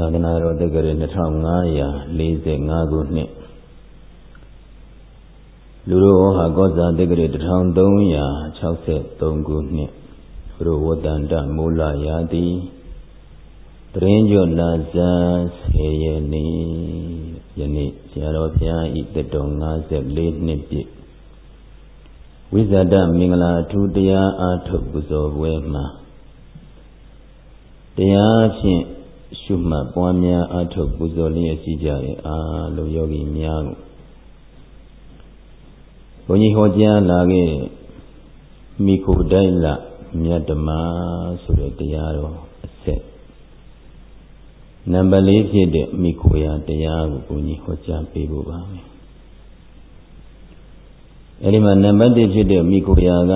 သာသနာတော်တက္ကရာ2545ခုနှစ်လူတော်ဟာကောဇာတက္ကရာ1363ခုနှစ်ဘုရဝတ္တန္တမူလရာတိတရင်ကျော်လာဇာ10ရက်နေ့ယနေ့ဆရာတော်ဘုရားဤတတော်54နှစ်ပြည့်ဝိဇာတမင်္ဂလာထူးတရားအားထုတ်ပူဇော်ပွဲမှာတရားဖြင့် ရှုမှတ်ပွားများအထုပ်ပူဇော်လျက်ရှိကြတဲ့အာလုံးယောဂီများကိုဘုန်းကြီးဟောကြားလာခဲ့မိခိုတိုက်လမြတ်ဓမ္မဆိုတဲ့တရားတော်အဆက်နံပါတ်၄ဖြစ်တဲ့မိခိုရာတရားကိုဘုန်းကြီးဟောကြားပေးဖို့ပါမယ်အဲဒီမှာနံပါတ်1ဖြစ်တဲ့မိခိုရာက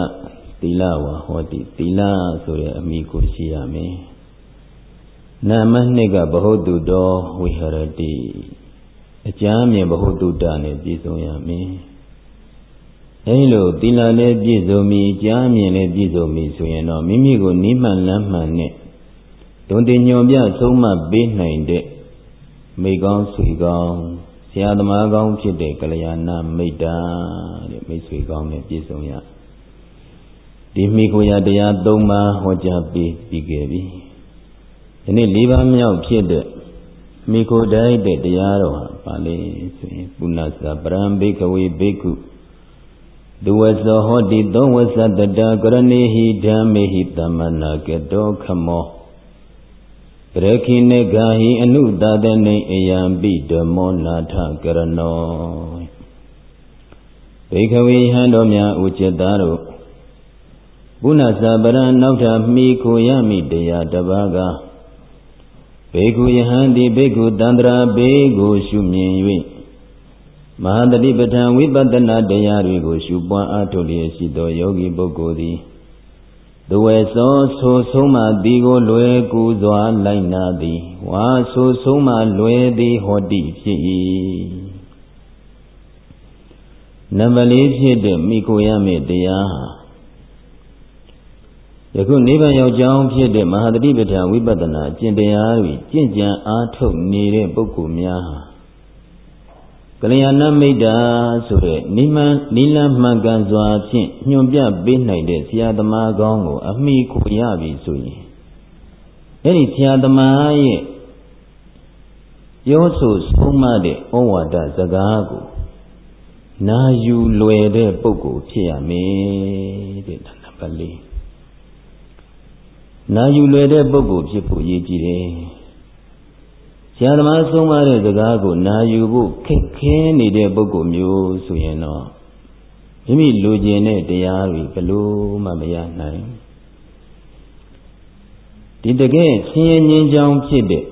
သီလဝါဟောတိသီလဆိုတဲ့အမိကိုရှိရမယ် နာမနှစ်ကဘဟုတုတော်ဝိဟရတိအကြမ်းမြင်ဘဟုတုတနဲ့ပြည့်စုံရမည်အဲဒီလိုသီလလည်းပြည့်စုံပြီကြားမြင်လည်းပြည့်စုံပြီဆိုရင်တော့မိမိကိုနိမှန်လမ်းမှန်နဲ့တုံတင်ညွန်ပြဆုံးမပေးနိုင်တဲ့မိကောင်းဆွေကောင်းဆရာသမားကောင်းဖြစ်တဲ့ကလျာဏမိတ်တာတဲ့မိတ်ဆွေကောင်းနဲ့ပြည့်စုံရဒီမိကိုရတရား၃ပါးဟောကြားပေးပြီးခဲ့ပြီ ဒီနေ့၄ပါးမြောက်ဖြစ်တဲ့မိခိုတိုက်တဲ့တရားတော်ဟာပါလေဆိုရင်ပုဏ္ဏစာပရံဘိကဝေဘိက္ခုဒုဝဇောဟောတိသောဝဇတတကရဏိဟိဓမ္မေဟိတမနာကတောခမောပရခိနေဂာဟိအနုတတနေအယံပိဓမ္မောနာထကရဏောဘိကဝေဟံတော်များဥจิตသားတို့ပုဏ္ဏစာပရံနောက်ထမိခိုရမိတရားတပါးကား ဘေကုယဟံတိဘေကုတန္တရာဘေကိုရှုမြင်၍မဟာတတိပဋ္ဌာန်ဝိပဿနာတရားတွေကိုရှုပွားအားထုတ်လျက်ရှိသောယောဂီပုဂ္ဂိုလ်သည်တဝေသောဆိုဆုံးမှသည်ကိုလွယ်ကူစွာလိုက်နာသည်ဝါဆိုဆုံးမှလွယ်သည်ဟောတိဖြစ်၏နံပါတ်၄ဖြစ်တဲ့မိကိုရမယ့်တရားဟာ ယခုနိဗ္ဗာန်ရောက်ကြောင်းဖြစ်တဲ့မဟာတတိပဋ္ဌာန်ဝိပဿနာကျင့်တရားတွေကျင့်ကြံအားထုတ်နေတဲ့ပုဂ္ဂိုလ်များဟာကလျာဏမိတ်တာဆိုတဲ့နိမန်နိလမှန်ကန်စွာဖြင့်ညွန်ပြပေးနိုင်တဲ့ဆရာသမားကောင်းကို အမိကိုရပြီဆိုရင်အဲ့ဒီဆရာသမားရဲ့ပြောဆိုဆုံးမတဲ့ဩဝါဒစကားကိုနာယူလွယ်တဲ့ပုဂ္ဂိုလ်ဖြစ်ရမယ်တဲ့နံပါတ်၄ နာယူလွယ်တဲ့ပုဂ္ဂိုလ်ဖြစ်ဖို့ရည်ကြည်တယ်။ဆရာသမားဆုံးမတဲ့စကားကိုနာယူဖို့ခက်ခဲနေတဲ့ပုဂ္ဂိုလ်မျိုးဆိုရင်တော့မိမိလိုချင်တဲ့တရားတွေဘလို့မှမရနိုင်။ဒီတကယ်ဆင်းရဲငြိမ်းချမ်းဖြစ်တဲ့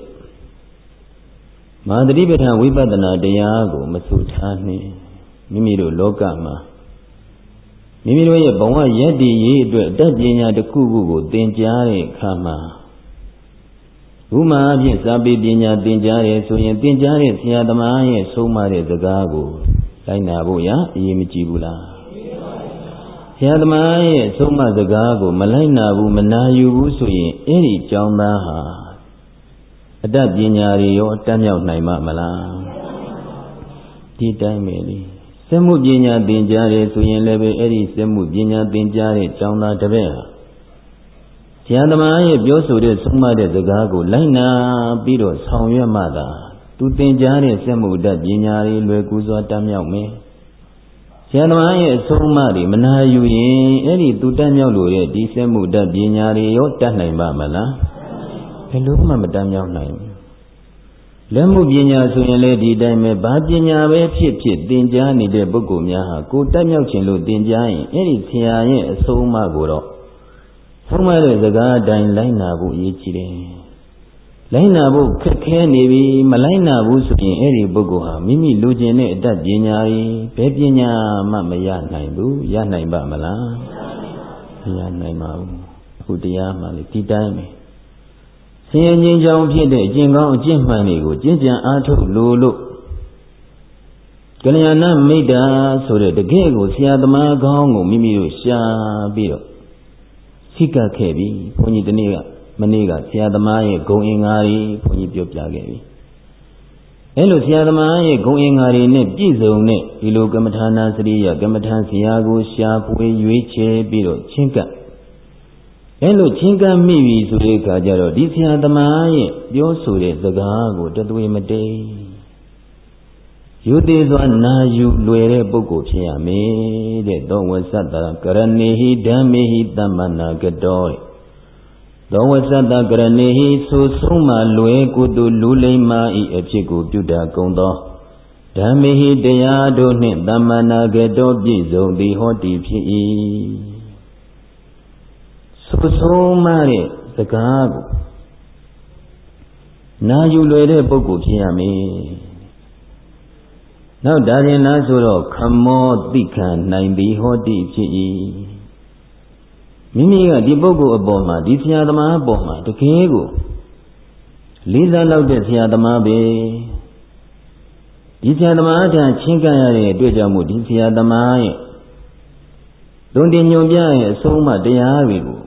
မာသတိပဋ္ဌာန်ဝိပဿနာတရားကိုမဆူထားနှင့်မိမိတို့လောကမှာ မိမိတို့ရဲ့ဘဝရည်တည်ရေးအတွက်အတတ်ပညာတစ်ခုခုကိုသင်ကြားတဲ့အခါမှာဥမာအဖြစ်စာပေပညာသင်ကြားတယ်ဆိုရင်သင်ကြားတဲ့ဆရာသမားရဲ့ဆုံးမတဲ့စကားကိုလိုက်နာဖို့ရအရေးမကြီးဘူးလားဆရာသမားရဲ့ဆုံးမစကားကိုမလိုက်နာဘူးမနာယူဘူးဆိုရင်အဲ့ဒီကျောင်းသားဟာအတတ်ပညာတွေရောတတ်မြောက်နိုင်မှာမလားဒီတိုင်းပဲလေ စက်မှုပညာသင်ကြားတယ်ဆိုရင်လည်းပဲအဲ့ဒီစက်မှုပညာသင်ကြားတဲ့ကျောင်းသားတစ်ပည့်ဟာဆရာသမားရဲ့ပြောဆိုတဲ့ဆုံးမတဲ့စကားကိုလိုက်နာပြီးတော့ဆောင်ရွက်မှသာသူသင်ကြားတဲ့စက်မှုတတ်ပညာတွေလွယ်ကူစွာတတ်မြောက်မယ်ဆရာသမားရဲ့အဆုံးအမတွေမနာယူရင်အဲ့ဒီသူတတ်မြောက်လို့ရဲ့ဒီစက်မှုတတ်ပညာတွေရောတတ်နိုင်ပါမလားဘယ်လို့မှမတတ်မြောက်နိုင်ဘူး လက်မှုပညာဆိုရင်လည်းဒီတိုင်းပဲဘာပညာပဲဖြစ်ဖြစ်သင်ကြားနေတဲ့ပုဂ္ဂိုလ်များဟာကိုတက်မြောက်ခြင်းလို့သင်ကြားရင်အဲ့ဒီဆရာရဲ့အဆုံးအမကိုတော့ဆုံးမတဲ့စကားအတိုင်းလိုက်နာဖို့ရည်ကြည်တယ်။လိုက်နာဖို့ခက်ခဲနေပြီမလိုက်နာဘူးဆိုရင်အဲ့ဒီပုဂ္ဂိုလ်ဟာမိမိလူကျင်တဲ့အတတ်ပညာတွေဘယ်ပညာမှမရနိုင်ဘူးရနိုင်ပါမလားမရနိုင်ပါဘူးအခုတရားမှလေဒီတိုင်းပဲ ဆင်းရဲငြိမ်းချမ်းဖြစ်တဲ့အကျင့်ကောင်းအကျင့်မှန်တွေကိုကျင့်ကြံအားထုတ်လို့လို့ကလျာဏမိတ်တာဆိုတဲ့တကယ်ကိုဆရာသမားကောင်းကိုမိမိတို့ရှာပြီးတော့စိတ်ကခဲ့ပြီဘုန်းကြီးတနေ့ကမနေ့ကဆရာသမားရဲ့ဂုံအင်္ဂါတွေဘုန်းကြီးပြောပြခဲ့ပြီအဲလိုဆရာသမားရဲ့ဂုံအင်္ဂါတွေနဲ့ပြည့်စုံတဲ့ဒီလိုကမ္မထာနာစရိယကမ္မထာဆရာကိုရှာဖွေရွေးချယ်ပြီးတော့ချင်းကပ် အဲလိုချင်းကပ်မိပြီဆိုတဲ့အခါကျတော့ဒီဆရာသမားရဲ့ပြောဆိုတဲ့စကားကိုတသွေမတိတ်ယူသေးစွာနာယူလွယ်တဲ့ပုဂ္ဂိုလ်ဖြစ်ရမယ်တဲ့သောဝသတ္တကရဏေဟိဓမ္မေဟိတမ္မနာကတောတဲ့သောဝသတ္တကရဏေဟိဆိုဆုံးမှလွယ်ကုတုလူလိမ္မာဤအဖြစ်ကိုပြုတာကုန်သောဓမ္မေဟိတရားတို့နှင့်တမ္မနာကတောပြည့်စုံသည်ဟောတိဖြစ်၏ ဆိုဆုံးမှတဲ့စကားကိုနာယူလွယ်တဲ့ပုဂ္ဂိုလ်ဖြစ်ရမယ်နောက်ဒါရင်လားဆိုတော့ခမောတိခံနိုင်သည်ဟောတိဖြစ်၏မိမိကဒီပုဂ္ဂိုလ်အပေါ်မှာဒီဆရာသမားအပေါ်မှာတကယ်ကိုလေးစားလောက်တဲ့ဆရာသမားပဲဒီဆရာသမားထံချင်းကပ်ရတဲ့အတွက်ကြောင့်မို့ဒီဆရာသမားရဲ့လွန်တင်ညွန်ပြရဲ့အဆုံးအမတရားတွေကို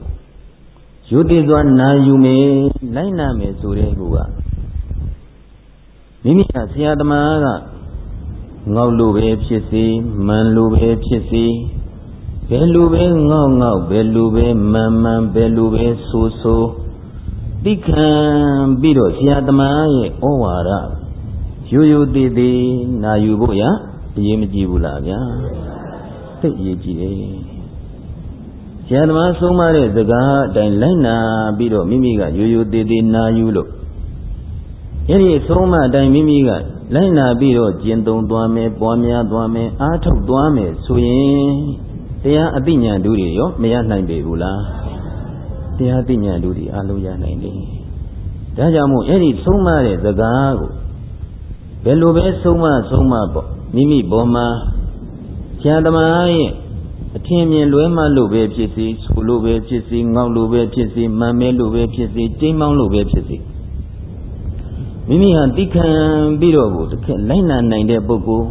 ယူတည်စွာနာယူမယ်လိုက်နာမယ်ဆိုတဲ့ကူကမိမိကဆရာသမားကငေါက်လိုပဲဖြစ်စေမန်လိုပဲဖြစ်စေဘယ်လိုပဲငေါက်ငေါက်ဘယ်လိုပဲမန်မန်ဘယ်လိုပဲဆိုဆိုသိခံပြီးတော့ဆရာသမားရဲ့ဩဝါဒရိုးရိုးသေးသေးနာယူဖို့ရအရေးမကြီးဘူးလားဗျာသိအရေးကြီးတယ် ဆရာသမားဆုံးမတဲ့စကားအတိုင်းလိုက်နာပြီးတော့မိမိကရိုးရိုးသေးသေးနာယူလို့အဲ့ဒီဆုံးမအတိုင်းမိမိကလိုက်နာပြီးတော့ကျင့်သုံးသွားမယ်ပွားများသွားမယ်အားထုတ်သွားမယ်ဆိုရင်တရားအသိဉာဏ်တို့တွေရောမရနိုင်ပေဘူးလားတရားအသိဉာဏ်တို့တွေအလုံးရနိုင်တယ်ဒါကြောင့်မို့အဲ့ဒီဆုံးမတဲ့စကားကိုဘယ်လိုပဲဆုံးမဆုံးမပေါ့မိမိဘောမှာဆရာသမားရဲ့ အထင်မြင်လွဲမှလို့ပဲဖြစ်စီဆူလို့ပဲဖြစ်စီငေါက်လို့ပဲဖြစ်စီမန်မဲလို့ပဲဖြစ်စီတိမ်မောင်းလို့ပဲဖြစ်စီမိမိဟာတိခံပြီးတော့ကိုတစ်ခက်လိုက်နာနိုင်တဲ့ပုဂ္ဂိုလ်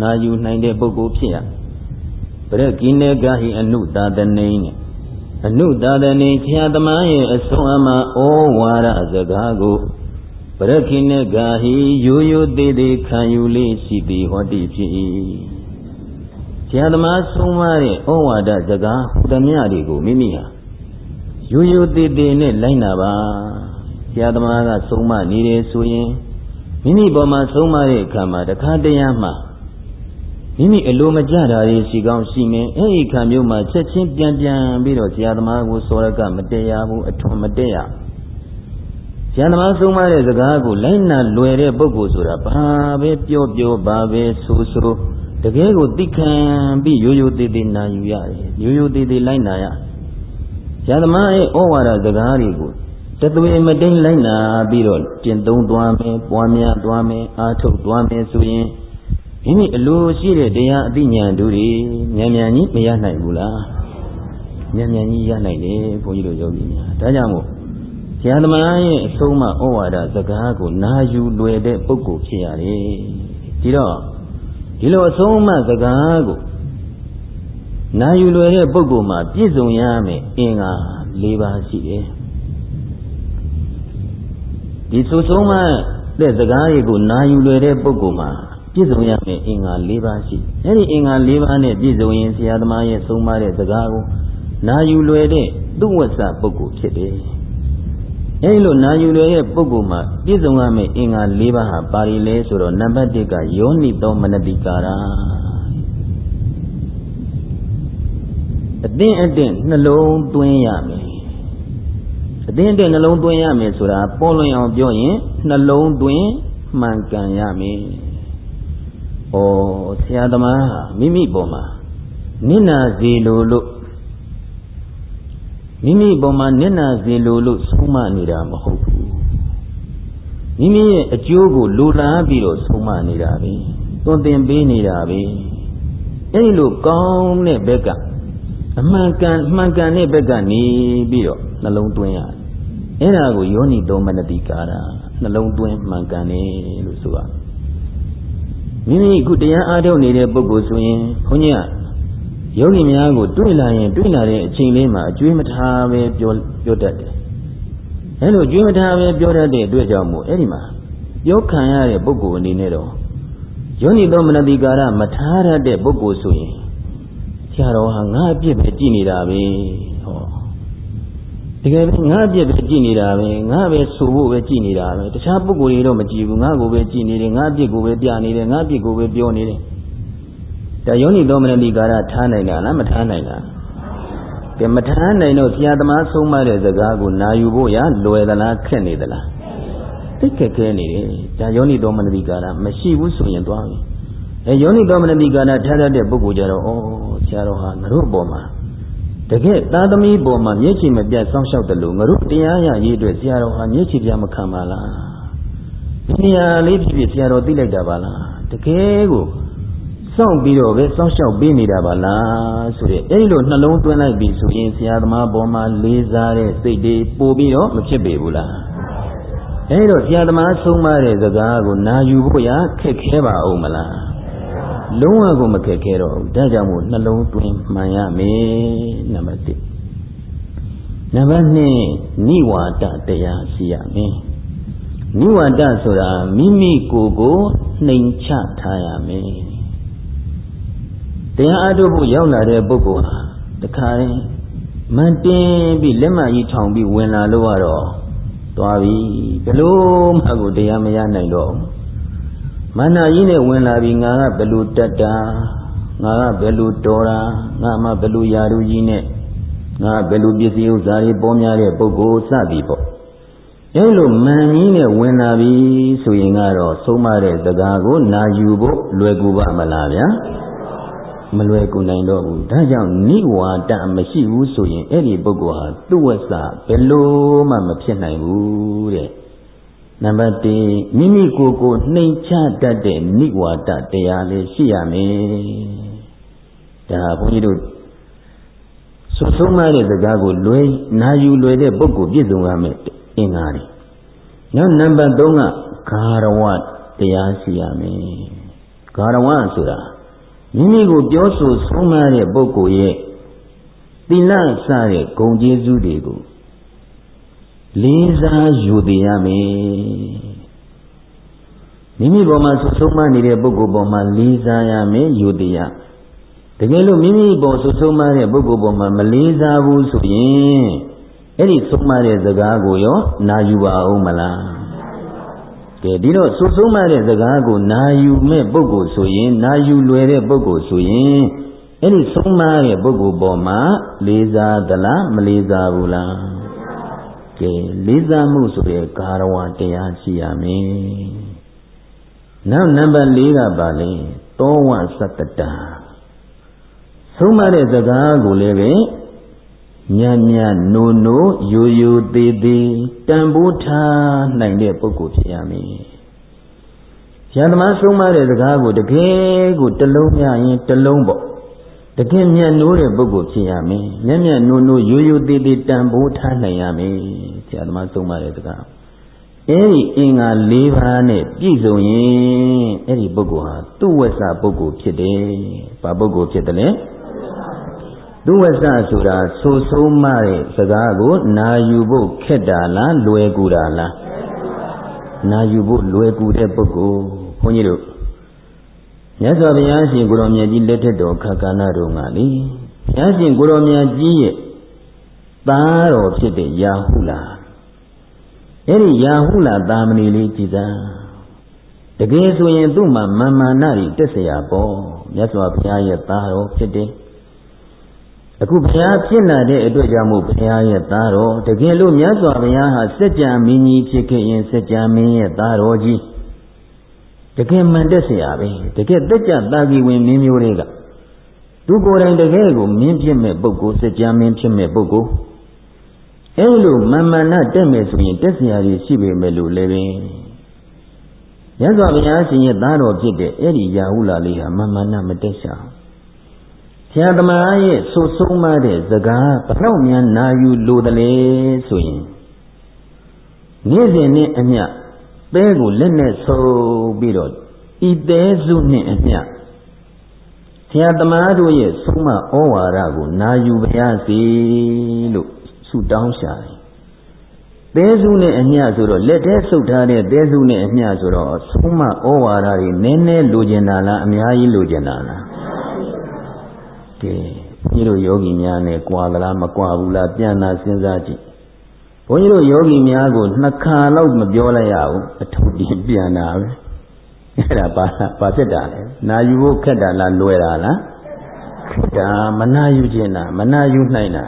နာယူနိုင်တဲ့ပုဂ္ဂိုလ်ဖြစ်ရပရကိနေကဟိအနုတာတနေနဲ့အနုတာတနေဆရာသမားရဲ့အဆုံးအမဩဝါဒစကားကိုပရခိနေကဟိရိုးရိုးသေးသေးခံယူလေးရှိသည်ဟောတိဖြစ်၏ ဆရာသမားဆုံးမတဲ့ဩဝါဒစကားဟူသည်များတွေကိုမိမိဟာရိုးရိုးသေးသေးနဲ့လိုက်နာပါဆရာသမားကဆုံးမနေတယ်ဆိုရင်မိမိပေါ်မှာဆုံးမတဲ့အခါမှာတခါတရံမှာမိမိအလိုမကျတာတွေရှိကောင်းရှိမယ်အဲ့ဒီခံမျိုးမှာချက်ချင်းပြန်ပြန်ပြီးတော့ဆရာသမားကိုစောရကမတရားဘူးအထွန်မတည့်ရဆရာသမားဆုံးမတဲ့စကားကိုလိုက်နာလွယ်တဲ့ပုဂ္ဂိုလ်ဆိုတာဘာပဲပြောပြောဘာပဲဆိုဆို တကယ်ကိုသိခံပြီးရိုးရိုးသေးသေးနာယူရတယ်ရိုးရိုးသေးသေးလိုက်နာရဆရာသမားရဲ့ဩဝါဒစကားတွေကိုတသွေမတိန်လိုက်နာပြီးတော့ကျင့်သုံးသွားမယ်ပွားများသွားမယ်အားထုတ်သွားမယ်ဆိုရင်မိမိအလိုရှိတဲ့တရားအသိဉာဏ်တို့တွေဉာဏ်ဉာဏ်ကြီးမရနိုင်ဘူးလားဉာဏ်ဉာဏ်ကြီးရနိုင်တယ်ဘုန်းကြီးတို့ယောဂီများဒါကြောင့်မို့ဆရာသမားရဲ့အဆုံးအမဩဝါဒစကားကိုနာယူလွယ်တဲ့ပုဂ္ဂိုလ်ဖြစ်ရတယ်ဒီတော့ ဒီလိုအဆုံးအမစကားကိုနာယူလွယ်တဲ့ပုဂ္ဂိုလ်မှာပြည့်စုံရမယ်အင်္ဂါ၄ပါးရှိတယ်ဒီဆိုဆုံးမတဲ့စကားတွေကိုနာယူလွယ်တဲ့ပုဂ္ဂိုလ်မှာပြည့်စုံရမယ့်အင်္ဂါ၄ပါးရှိအဲ့ဒီအင်္ဂါ၄ပါးနဲ့ပြည့်စုံရင်ဆရာသမားရဲ့ဆုံးမတဲ့စကားကိုနာယူလွယ်တဲ့သူဝဆပုဂ္ဂိုလ်ဖြစ်တယ် အဲဒီလိုနာယူလွယ်တဲ့ပုဂ္ဂိုလ်မှာပြည့်စုံရမယ့်အင်္ဂါ၄ပါးဟာပါရီလဲဆိုတော့နံပါတ်၁ကယောနိသောမနတိကာရအတင်းအတင်းနှလုံးသွင်းရမယ်အတင်းတဲ့နှလုံးသွင်းရမယ်ဆိုတာပေါ်လွင်အောင်ပြောရင်နှလုံးသွင်းမှန်ကန်ရမယ်။ဩဆရာသမားမိမိပေါ်မှာနင့်နာစီလိုလို့ မိမိပေါ်မှာနင့်နာစီလိုလို့ဆုံးမနေတာမဟုတ်ဘူး။မိမိရဲ့အကျိုးကိုလိုလားပြီးတော့ဆုံးမနေတာပဲ။သွန်သင်ပေးနေတာပဲ။အဲဒီလိုကောင်းတဲ့ဘက်ကအမှန်ကန်မှန်ကန်တဲ့ဘက်ကနေပြီးတော့နှလုံးသွင်းရတယ်။အဲ့ဒါကိုယောနိသောမနတိကာရနှလုံးသွင်းမှန်ကန်တယ်လို့ဆိုရမိမိအခုတရားအားထုတ်နေတဲ့ပုဂ္ဂိုလ်ဆိုရင်ဘုန်းကြီးက ယောဂီများကိုတွေ့လာရင်တွေ့လာတဲ့အချိန်လေးမှာအကျွေးမထားပဲပြောပြောတတ်တယ်။တအဲလိုကျွေးမထားပဲပြောတတ်တဲ့အတွက်ကြောင့်မို့အဲ့ဒီမှာပြောခံရတဲ့ပုဂ္ဂိုလ်အနေနဲ့တော့ယောနိသောမနတိကာရမထားရတဲ့ပုဂ္ဂိုလ်ဆိုရင်ဆရာတော်ဟာငါအပြစ်ပဲကြည်နေတာပဲဟောတကယ်ပဲငါအပြစ်ပဲကြည်နေတာပဲငါပဲဆိုဖို့ပဲကြည်နေတာပဲတခြားပုဂ္ဂိုလ်တွေတော့မကြည်ဘူးငါကိုပဲကြည်နေတယ်ငါအပြစ်ကိုပဲပြနေတယ်ငါအပြစ်ကိုပဲပြောနေတယ် ဒါယောနိသောမနတိကာရထားနိုင်တာလားမထားနိုင်တာကဲမထားနိုင်တော့ဆရာသမားဆုံးမတဲ့စကားကိုနာယူဖို့ရလွယ်သလားခက်နေသလားသိခက်ခဲနေတယ်ဒါယောနိသောမနတိကာရမရှိဘူးဆိုရင်သွားပြီအဲယောနိသောမနတိကာရထားတတ်တဲ့ပုဂ္ဂိုလ်ကြတော့ဩဆရာတော်ဟာငါတို့ပေါ်မှာတကယ်သာသမီပေါ်မှာမျက်ခြေမပြတ်စောင့်ရှောက်တယ်လို့ငါတို့တရားရရေးအတွက်ဆရာတော်ဟာမျက်ခြေပြမခံပါလားဒီနေရာလေးဖြစ်ဖြစ်ဆရာတော်သိလိုက်တာပါလားတကယ်ကို စောင့်ပြီးတော့ပဲစောင့်ရှောက်ပေးနေတာပါလားဆိုတဲ့အဲဒီလိုနှလုံးသွင်းလိုက်ပြီဆိုရင်ဆရာသမားပေါ်မှာလေးစားတဲ့စိတ်တွေပို့ပြီးတော့မဖြစ်ပေဘူးလားအဲဒီတော့ဆရာသမားဆုံးမတဲ့စကားကိုနာယူဖို့ရခက်ခဲပါအောင်မလားလုံးဝကိုမခက်ခဲတော့ဘူးဒါကြောင့်မို့နှလုံးသွင်းမှန်ရမယ်နံပါတ်1နံပါတ်2နိဝါဒတရားရှိရမယ်နိဝါဒဆိုတာမိမိကိုယ်ကိုနှိမ်ချထားရမယ် တရားအားထုတ်ဖို့ရောက်လာတဲ့ပုဂ္ဂိုလ်ဟာတခါရင်မန်တင်းပြီးလက်မကြီးထောင်ပြီးဝင်လာလို့ကတော့သွားပြီဘလို့မှကိုတရားမရနိုင်တော့မန္နာကြီးနဲ့ဝင်လာပြီးငါကဘလို့တက်တာငါကဘယ်လိုတော်တာငါမှဘယ်လိုယာရုကြီးနဲ့ငါဘယ်လိုပစ္စည်းဥစ္စာတွေပေါ်များတဲ့ပုဂ္ဂိုလ်စသည်ပေါ့အဲလိုမန်ကြီးနဲ့ဝင်လာပြီဆိုရင်ကတော့ဆုံးမတဲ့စကားကိုနာယူဖို့လွယ်ကူပါမလားဗျာ မလွယ်ကူနိုင်တော့ဘူးဒါကြောင့်နိဝါဒမရှိဘူးဆိုရင်အဲ့ဒီပုဂ္ဂိုလ်ဟာသူ့ဝဆဘယ်လို့မှမဖြစ်နိုင်ဘူးတဲ့နံပါတ်1မိမိကိုယ်ကိုနှိမ်ချတတ်တဲ့နိဝါဒတရားလေးရှိရမယ်ဒါဘုန်းကြီးတို့ဆွဆုံးမတဲ့စကားကိုလွယ်နာယူလွယ်တဲ့ပုဂ္ဂိုလ်ပြည့်စုံရမယ်အင်္ဂါတွေနောက်နံပါတ်3ကဂါရဝတရားရှိရမယ်ဂါရဝဆိုတာ မိမိကိုပြောဆိုဆုံးမတဲ့ပုဂ္ဂိုလ်ရဲ့သီလစတဲ့ဂုဏ်ကျေးဇူးတွေကိုလေးစားယူတည်ရမယ်မိမိပေါ်မှာဆုံးမနေတဲ့ပုဂ္ဂိုလ်ပေါ်မှာလေးစားရမယ်ယူတည်ရတကယ်လို့မိမိပေါ်ဆုံးမတဲ့ပုဂ္ဂိုလ်ပေါ်မှာမလေးစားဘူးဆိုရင်အဲ့ဒီဆုံးမတဲ့စကားကိုရောနာယူပါအောင်မလား ကဲဒီတော့ဆုဆုံးမတဲ့စကားကိုနာယူမဲ့ပုဂ္ဂိုလ်ဆိုရင်နာယူလွယ်တဲ့ပုဂ္ဂိုလ်ဆိုရင်အဲ့ဒီဆုံးမတဲ့ပုဂ္ဂိုလ်ပေါ်မှာလေးစားသလားမလေးစားဘူးလားကဲလေးစားမှုဆိုတဲ့ကာရဝတရားရှိရမယ်နောက်နံပါတ်၄ကပါလေသောဝသတ္တတာဆုံးမတဲ့စကားကိုလည်းပဲ ညံ့ညံ့နိုးနိုးယိုယိုသေးသေးတန်ဖိုးထားနိုင်တဲ့ပုဂ္ဂိုလ်ဖြစ်ရမယ်။ရသမားဆုံးမတဲ့စကားကိုတကယ်ကိုတလုံးရရင်တလုံးပေါ့။တကယ်ညံ့နိုးတဲ့ပုဂ္ဂိုလ်ဖြစ်ရမယ်။ညံ့ညံ့နိုးနိုးယိုယိုသေးသေးတန်ဖိုးထားနိုင်ရမယ်။ဆရာသမားဆုံးမတဲ့စကား။အဲဒီအင်္ဂါ၄ပါးနဲ့ပြည့်စုံရင်အဲ့ဒီပုဂ္ဂိုလ်ဟာသူ့ဝက်စာပုဂ္ဂိုလ်ဖြစ်တယ်။ဘာပုဂ္ဂိုလ်ဖြစ်တယ်လဲ။ သူဝဆဆိုတာဆိုဆုံးမတဲ့စကားကိုနာယူဖို့ခက်တာလားလွယ်ကူတာလားနာယူဖို့လွယ်ကူတဲ့ပုဂ္ဂိုလ်ဘုန်းကြီးတို့မြတ်စွာဘုရားရှင်ကိုရောင်မြတ်ကြီးလက်ထက်တော်ခါကဏတော်ကလေဘုရားရှင်ကိုရောင်မြတ်ကြီးရဲ့သားတော်ဖြစ်တဲ့ယာဟုလာအဲ့ဒီယာဟုလာသာမဏေလေးကြည်သာတကယ်ဆိုရင်သူ့မှာမာမာနတွေတက်เสียပေါ့မြတ်စွာဘုရားရဲ့သားတော်ဖြစ်တယ် အခုဘုရားဖြစ်လာတဲ့အတွက်ကြောင့်မို့ဘုရားရဲ့သားတော်တကယ်လို့မြတ်စွာဘုရားဟာစัจ जा မင်းကြီးဖြစ်ခဲ့ရင်စัจ जा မင်းရဲ့သားတော်ကြီးတကယ်မှန်တဲ့ဆရာပဲတကယ်တက်ကြတာကြီးဝင်မင်းမျိုးတွေကသူကိုယ်တိုင်တကယ်ကိုမင်းဖြစ်မဲ့ပုဂ္ဂိုလ်စัจ जा မင်းဖြစ်မဲ့ပုဂ္ဂိုလ်အဲလိုမမှန်နာတက်မယ်ဆိုရင်တက်ဆရာကြီးရှိပေမဲ့လို့လည်းပဲမြတ်စွာဘုရားရှင်ရဲ့သားတော်ဖြစ်တဲ့အဲ့ဒီယာဟုလာလေးဟာမမှန်နာမတက်ရှာဘူး ဆရာသမားရဲ့ဆိုဆုံးမတဲ့စကားဘလောက်များနာယူလိုတယ်လေဆိုရင်နေ့စဉ်နဲ့အမျှပဲကိုလက်နဲ့ဆုပ်ပြီးတော့ဤသေးစုနှင့်အမျှဆရာသမားတို့ရဲ့ဆုံးမဩဝါဒကိုနာယူပါရစေလို့ဆုတောင်းရှာတယ်သဲစုနဲ့အမျှဆိုတော့လက်ထဲဆုပ်ထားတဲ့သဲစုနဲ့အမျှဆိုတော့သုံးမဩဝါဒတွေနည်းနည်းလိုချင်တာလားအများကြီးလိုချင်တာလား ကဲဘုန်းကြီးတို့ယောဂီများနဲ့ကြွာသလားမကြွာဘူးလားပြန်လာစဉ်းစားကြည့်ဘုန်းကြီးတို့ယောဂီများကိုနှစ်ခါလောက်မပြောလိုက်ရဘူးအထုပ်တင်ပြန်တာပဲအဲ့ဒါဘာဘာဖြစ်တာလဲနာယူဖို့ခက်တာလားလွယ်တာလားဒါမနာယူခြင်းတာမနာယူနိုင်တာ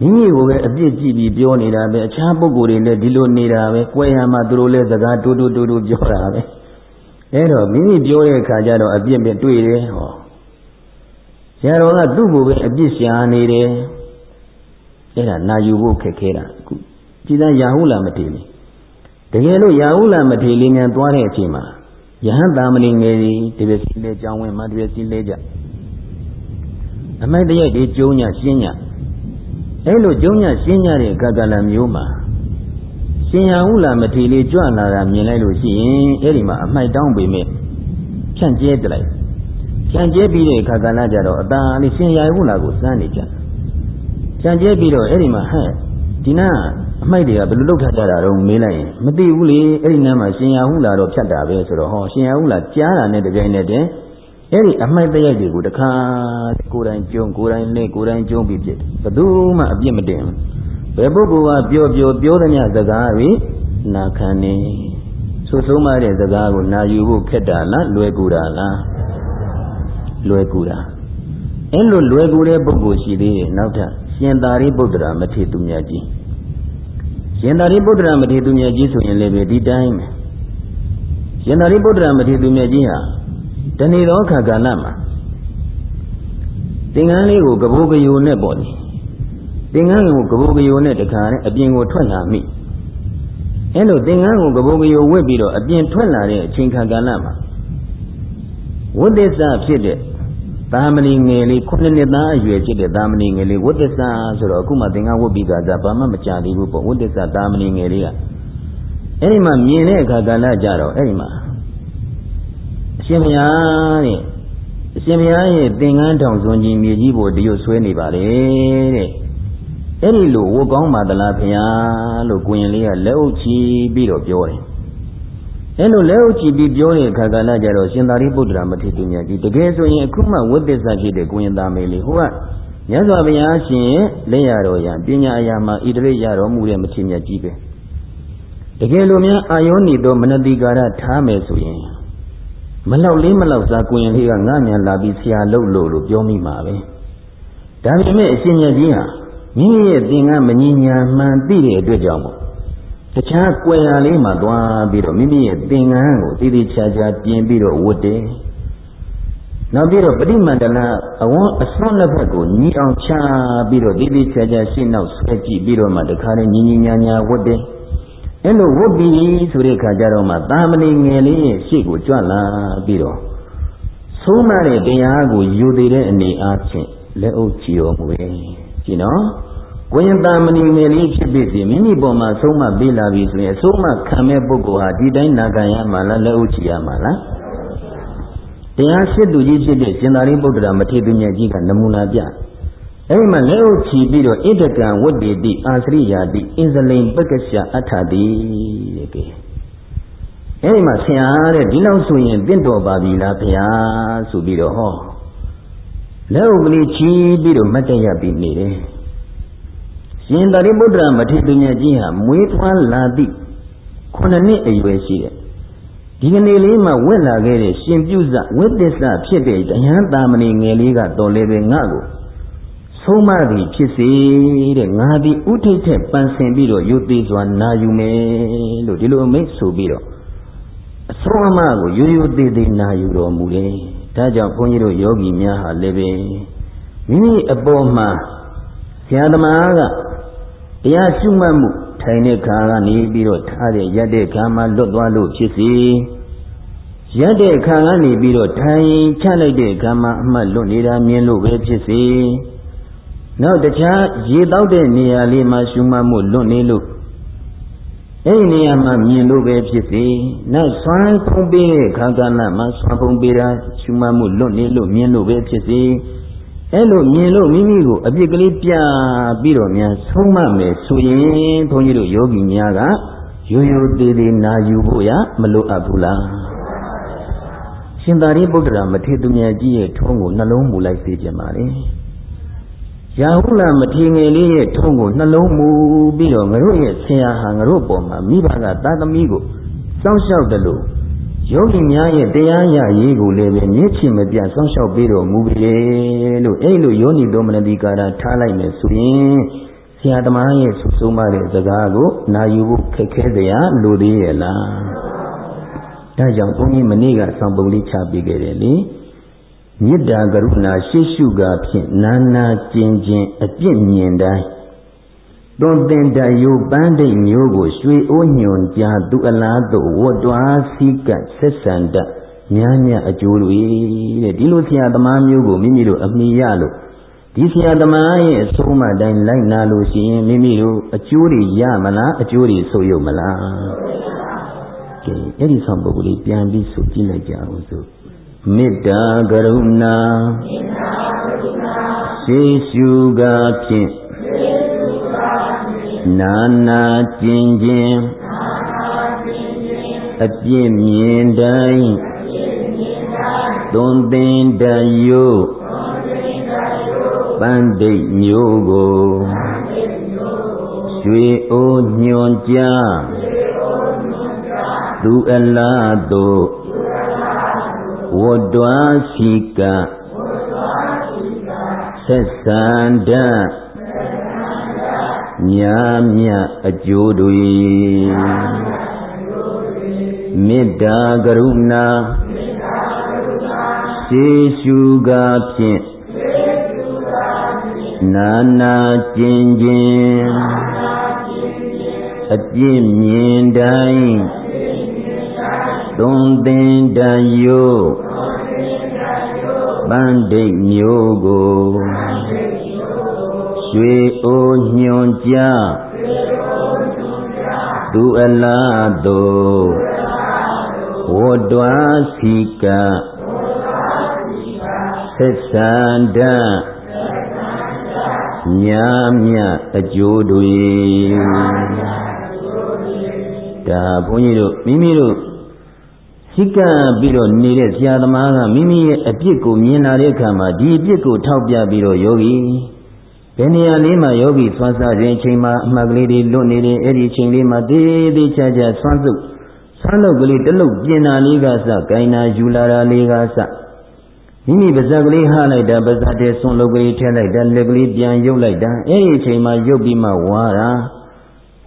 မိမိကိုပဲအပြစ်ကြည့်ပြီးပြောနေတာပဲအခြားပုဂ္ဂိုလ်တွေလည်းဒီလိုနေတာပဲကြွယ်ရမှာသူတို့လည်းစကားတူတူတူတူပြောတာပဲအဲတော့မိမိပြောတဲ့အခါကျတော့အပြစ်ပဲတွေ့တယ်ဟော ဆရာတော်ကသူ့ကိုပဲအပြစ်ရှာနေတယ်အဲ့ဒါနာယူဖို့ခက်ခဲတာအခုဒီသားရာဟုလာမထေလေးတကယ်လို့ရာဟုလာမထေလေးများသွားတဲ့အချိန်မှာယဟန်တာမဏိငယ်ကြီးဒီပစီလဲကြောင်းဝင်မှဒီပစီလဲကြအမိုက်တရိုက်ဒီကျုံညာရှင်းညာအဲ့လိုကျုံညာရှင်းညာတဲ့ကကလမျိုးမှာရှင်ရဟုလာမထေလေးကြွလာတာမြင်လိုက်လို့ရှိရင်အဲ့ဒီမှာအမိုက်တောင်းပေမဲ့ဖြန့်ကျဲတလိုက် ဖြန့်ကျဲပြီးတဲ့အခါကလည်းကြတော့အတားလေးရှင်ရဟုလာကိုစမ်းနေကြဖြန့်ကျဲပြီးတော့အဲ့ဒီမှာဟဲ့ဒီနာအမိုက်တွေကဘယ်လိုလုပ်ထားကြတာတော့မေးလိုက်ရင်မသိဘူးလေအဲ့ဒီနားမှာရှင်ရဟုလာတော့ဖြတ်တာပဲဆိုတော့ဟောရှင်ရဟုလာကြားတာနဲ့တပြိုင်နက်တည်းအဲ့ဒီအမိုက်တရိုက်တွေကိုတခါကိုယ်တိုင်ကြုံကိုယ်တိုင်လဲကိုယ်တိုင်ကြုံပြီးဖြစ်ဘယ်သူမှအပြစ်မတင်ဘယ်ပုဂ္ဂိုလ်ကပြောပြောပြောသမျှစကားတွေနာခံနေဆိုဆုံးမတဲ့စကားကိုနာယူဖို့ခက်တာလားလွယ်ကူတာလား လွယ်ကူတာအဲ့လိုလွယ်ကူတဲ့ပုဂ္ဂိုလ်ရှိသေးတယ်နောက်ထပ်ရှင်သာရိပုတ္တရာမထေရသူမြတ်ကြီးရှင်သာရိပုတ္တရာမထေရသူမြတ်ကြီးဆိုရင်လည်းဒီတိုင်းပဲရှင်သာရိပုတ္တရာမထေရသူမြတ်ကြီးဟာတဏီသောခါကာလမှာသင်္ကန်းလေးကိုကဘိုးကယိုနဲ့ပေါ့လေသင်္ကန်းကိုကဘိုးကယိုနဲ့တခါနဲ့အပြင်ကိုထွက်လာမိအဲလိုသင်္ကန်းကိုကဘိုးကယိုဝတ်ပြီးတော့အပြင်ထွက်လာတဲ့အချိန်ခါကာလမှာဝိသစ္စာဖြစ်တဲ့ သာမဏေငယ်လေးခုနှစ်နှစ်သားအရွယ်ဖြစ်တဲ့သာမဏေငယ်လေးဝိသစ္စာဆိုတော့အခုမှသင်္ကန်းဝတ်ပြီးကစားဘာမှမကြသေးဘူးပေါ့ဝိသစ္စာသာမဏေငယ်လေးကအဲ့ဒီမှာမြင်တဲ့အခါကာလကြတော့အဲ့ဒီမှာအရှင်ဘုရားတဲ့အရှင်ဘုရားရဲ့သင်္ကန်းတောင်စွန်ကြီးမြေကြီးပေါ်တရုတ်ဆွဲနေပါလေတဲ့အဲ့ဒီလိုဝတ်ကောင်းပါသလားဘုရားလို့ကိုရင်လေးကလက်အုပ်ချီပြီးတော့ပြောတယ် အဲ့လိုလက်အုပ်ချီပြီးပြောတဲ့အခါကလည်းကြတော့ရှင်သာရိပုတ္တရာမထေရမြတ်ကြီးတကယ်ဆိုရင်အခုမှဝိသစ္စာဖြစ်တဲ့ကိုရင်သားမေလေးဟိုကမြတ်စွာဘုရားရှင်လက်ရတော်ရပညာအရာမှာဣတရိရတော်မူတဲ့မထေရမြတ်ကြီးပဲတကယ်လို့များအာယောနိသောမနတိကာရထားမယ်ဆိုရင်မလောက်လေးမလောက်စားကိုရင်လေးကငါမြန်လာပြီးဆရာလုပ်လို့လို့ပြောမိမှာပဲဒါပေမဲ့အရှင်မြတ်ကြီးဟာမိမိရဲ့သင်္ကန်းမညီညာမှန်သိတဲ့အတွက်ကြောင့်မို့ တခြားကွယ်ရလေးမှာသွားပြီးတော့မိမိရဲ့သင်္ကန်းကိုတည်တည်ချာချာပြင်ပြီးတော့ဝတ်တယ်နောက်ပြီးတော့ပရိမန္တလအဝန်းအစွန်းလက်ဘက်ကိုညီအောင်ချပြီးတော့တည်တည်ချာချာရှင်းနောက်ဆွဲကြည့်ပြီးတော့မှတခါနဲ့ညီညီညာညာဝတ်တယ်အဲ့လိုဝတ်ပြီးဆိုတဲ့ခါကျတော့မှတာမဏေငယ်လေးရဲ့ရှေ့ကိုကြွလာပြီးတော့သုံးမတဲ့တရားကိုယူသေးတဲ့အနေအားဖြင့်လက်အုပ်ချီတော်မူရဲ့ကြည့်နော် ကိုရင်တာမဏိငယ်လေးဖြစ်ဖြစ်စီမိမိပေါ်မှာသုံးမပေးလာပြီဆိုရင်သုံးမခံမဲ့ပုဂ္ဂိုလ်ဟာဒီတိုင်းနာခံရမှာလားလက်အုပ်ချီရမှာလားတရားရှိသူကြီးဖြစ်တဲ့ရှင်သာရိပုတ္တရာမထေရမြတ်ကြီးကနမူနာပြအဲဒီမှာလက်အုပ်ချီပြီးတော့ဣဒကံဝတ္တိတိအာသရိယာတိအင်ဇလိန်ပက္ကရှအထတိတဲ့ကဲအဲဒီမှာဆရာတဲ့ဒီလောက်ဆိုရင်တင့်တော်ပါပြီလားဗျာဆိုပြီးတော့ဟောလက်အုပ်ကလေးချီပြီးတော့မတ်တရပြီးနေတယ် ရှင်သာရိပုတ္တရာမထေရမြတ်ကြီးဟာမွေးထွားလာသည့်ခုနှစ်နှစ်အရွယ်ရှိတဲ့ဒီကနေ့လေးမှဝက်လာခဲ့တဲ့ရှင်ပြုဇဝိသစ္စာဖြစ်တဲ့တရားတာမဏေငယ်လေးကတော်လည်းပဲငါ့ကိုဆုံးမသည်ဖြစ်စေတဲ့ငါသည်ဥထိတ်ထက်ပန်ဆင်ပြီးတော့ယုတ်သေးစွာနာယူမယ်လို့ဒီလိုအမိတ်ဆိုပြီးတော့အဆုံးအမကိုရိုးရိုးသေးသေးနာယူတော်မူတယ်။ဒါကြောင့်ဘုန်းကြီးတို့ယောဂီများဟာလည်းပဲမိမိအပေါ်မှာဆရာသမားက တရားရှုမှတ်မှုထိုင်တဲ့ခါကနေပြီးတော့ထားတဲ့ရက်တဲ့ခါမှာလွတ်သွားလို့ဖြစ်စီရက်တဲ့ခါကနေပြီးတော့ထိုင်ချလိုက်တဲ့ခါမှာအမှတ်လွတ်နေတာမြင်လို့ပဲဖြစ်စီနောက်တခြားရေတောက်တဲ့နေရာလေးမှာရှုမှတ်မှုလွတ်နေလို့အဲ့ဒီနေရာမှာမြင်လို့ပဲဖြစ်စီနောက်ဆွမ်းဖုံးပေးတဲ့ခါကဏ္ဍမှာဆွမ်းဖုံးပေးတာရှုမှတ်မှုလွတ်နေလို့မြင်လို့ပဲဖြစ်စီ အဲ့လိုမြင်လို့မိမိကိုအပြစ်ကလေးပြပြီးတော့များဆုံးမမယ်ဆိုရင်ဘုန်းကြီးတို့ယောဂီများကရိုးရိုးသေးသေးနာယူဖို့ရမလိုအပ်ဘူးလားရှင်သာရိပုတ္တရာမထေသူမြတ်ကြီးရဲ့ထုံးကိုနှလုံးမူလိုက်စေခြင်းပါလေရာဟုလမထေငယ်လေးရဲ့ထုံးကိုနှလုံးမူပြီးတော့ငါတို့ရဲ့ဆရာဟာငါတို့ပေါ်မှာမိဘကသာသမီကိုစောင့်ရှောက်တယ်လို့ ယောဂီများရဲ့တရားရရေးကိုလည်းပဲမြစ်ချင်မပြတ်စောင့်ရှောက်ပြီးတော့မူပြီလို့အဲ့လိုယောနိသောမနတိကာရထားလိုက်မယ်ဆိုရင်ဆရာသမားရဲ့ဆုဆုံးမတဲ့စကားကိုနာယူဖို့ခက်ခဲစရာလိုသေးရဲ့လားဒါကြောင့်ဘုန်းကြီးမနေ့ကဆောင်းပုံလေးချပေးခဲ့တယ်လေမေတ္တာကရုဏာရှိရှုကာဖြင့်နာနာကျင်ကျင်အပြစ်မြင်တိုင်း သွန်သင်တယုပန်းဒိတ်မျိုးကိုရွှေအိုးညွန်ကြားသူအလားသို့ဝတ်တွားစည်းကပ်ဆက်ဆံတတ်များများအကျိုးတွေတဲ့ဒီလိုဆရာသမားမျိုးကိုမိမိတို့အမိရလို့ဒီဆရာသမားရဲ့အဆုံးအမတိုင်းလိုက်နာလို့ရှိရင်မိမိတို့အကျိုးတွေရမလားအကျိုးတွေဆိုရုံမလားကဲအဲ့ဒီဆောင်ပုဂ္ဂိုလ်လေးပြန်ပြီးဆိုကြည့်လိုက်ကြအောင်ဆိုမေတ္တာကရုဏာမေတ္တာကရုဏာရှိရှုကားဖြင့် နာနာကျင်ခြင်းအပြစ်မြင်တိုင်းသွန်သင်တယုပန်းဒိတ်မျိုးကိုရွှေအိုးညွန်ကြသူအလားတို့ဝတ္တွားစီကဆက်ဆံတ တ်ညာမြအကျိုးတွေမေတ္တာကရုဏာစေရှုကားဖြင့်နာနာကျင်ခြင်းအပြစ်မြင်တိုင်းသွန်သင်တယုပန်းဒိတ်မျိုးကို ရွှေအိုးညွန်ကြသူအလားတို့ဝတ္တွားစီကဆက်ဆံတညာမြအကျိုးတွေဒါဘုန်းကြီးတို့မိမိတို့စိကံပြီးတော့နေတဲ့ဆရာသမားကမိမိရဲ့အပြစ်ကိုမြင်လာတဲ့အခါမှာဒီအပြစ်ကိုထောက်ပြပြီးတော့ယောဂီ ဘယ်နေရာလေးမှာယောဂီဆွမ်းစားခြင်းအချိန်မှာအမှတ်ကလေးတွေလွတ်နေတယ်အဲ့ဒီအချိန်လေးမှာသေးသေးချာချာဆွမ်းစုပ်ဆွမ်းလုပ်ကလေးတလုတ်ပြင်တာလေးကစဂိုင်းနာယူလာတာလေးကစမိမိပါဇက်ကလေးဟလိုက်တာပါဇက်တဲ့ဆွန်လုပ်ကလေးထည့်လိုက်တာလက်ကလေးပြန်ရုပ်လိုက်တာအဲ့ဒီအချိန်မှာရုပ်ပြီးမှဝါတာ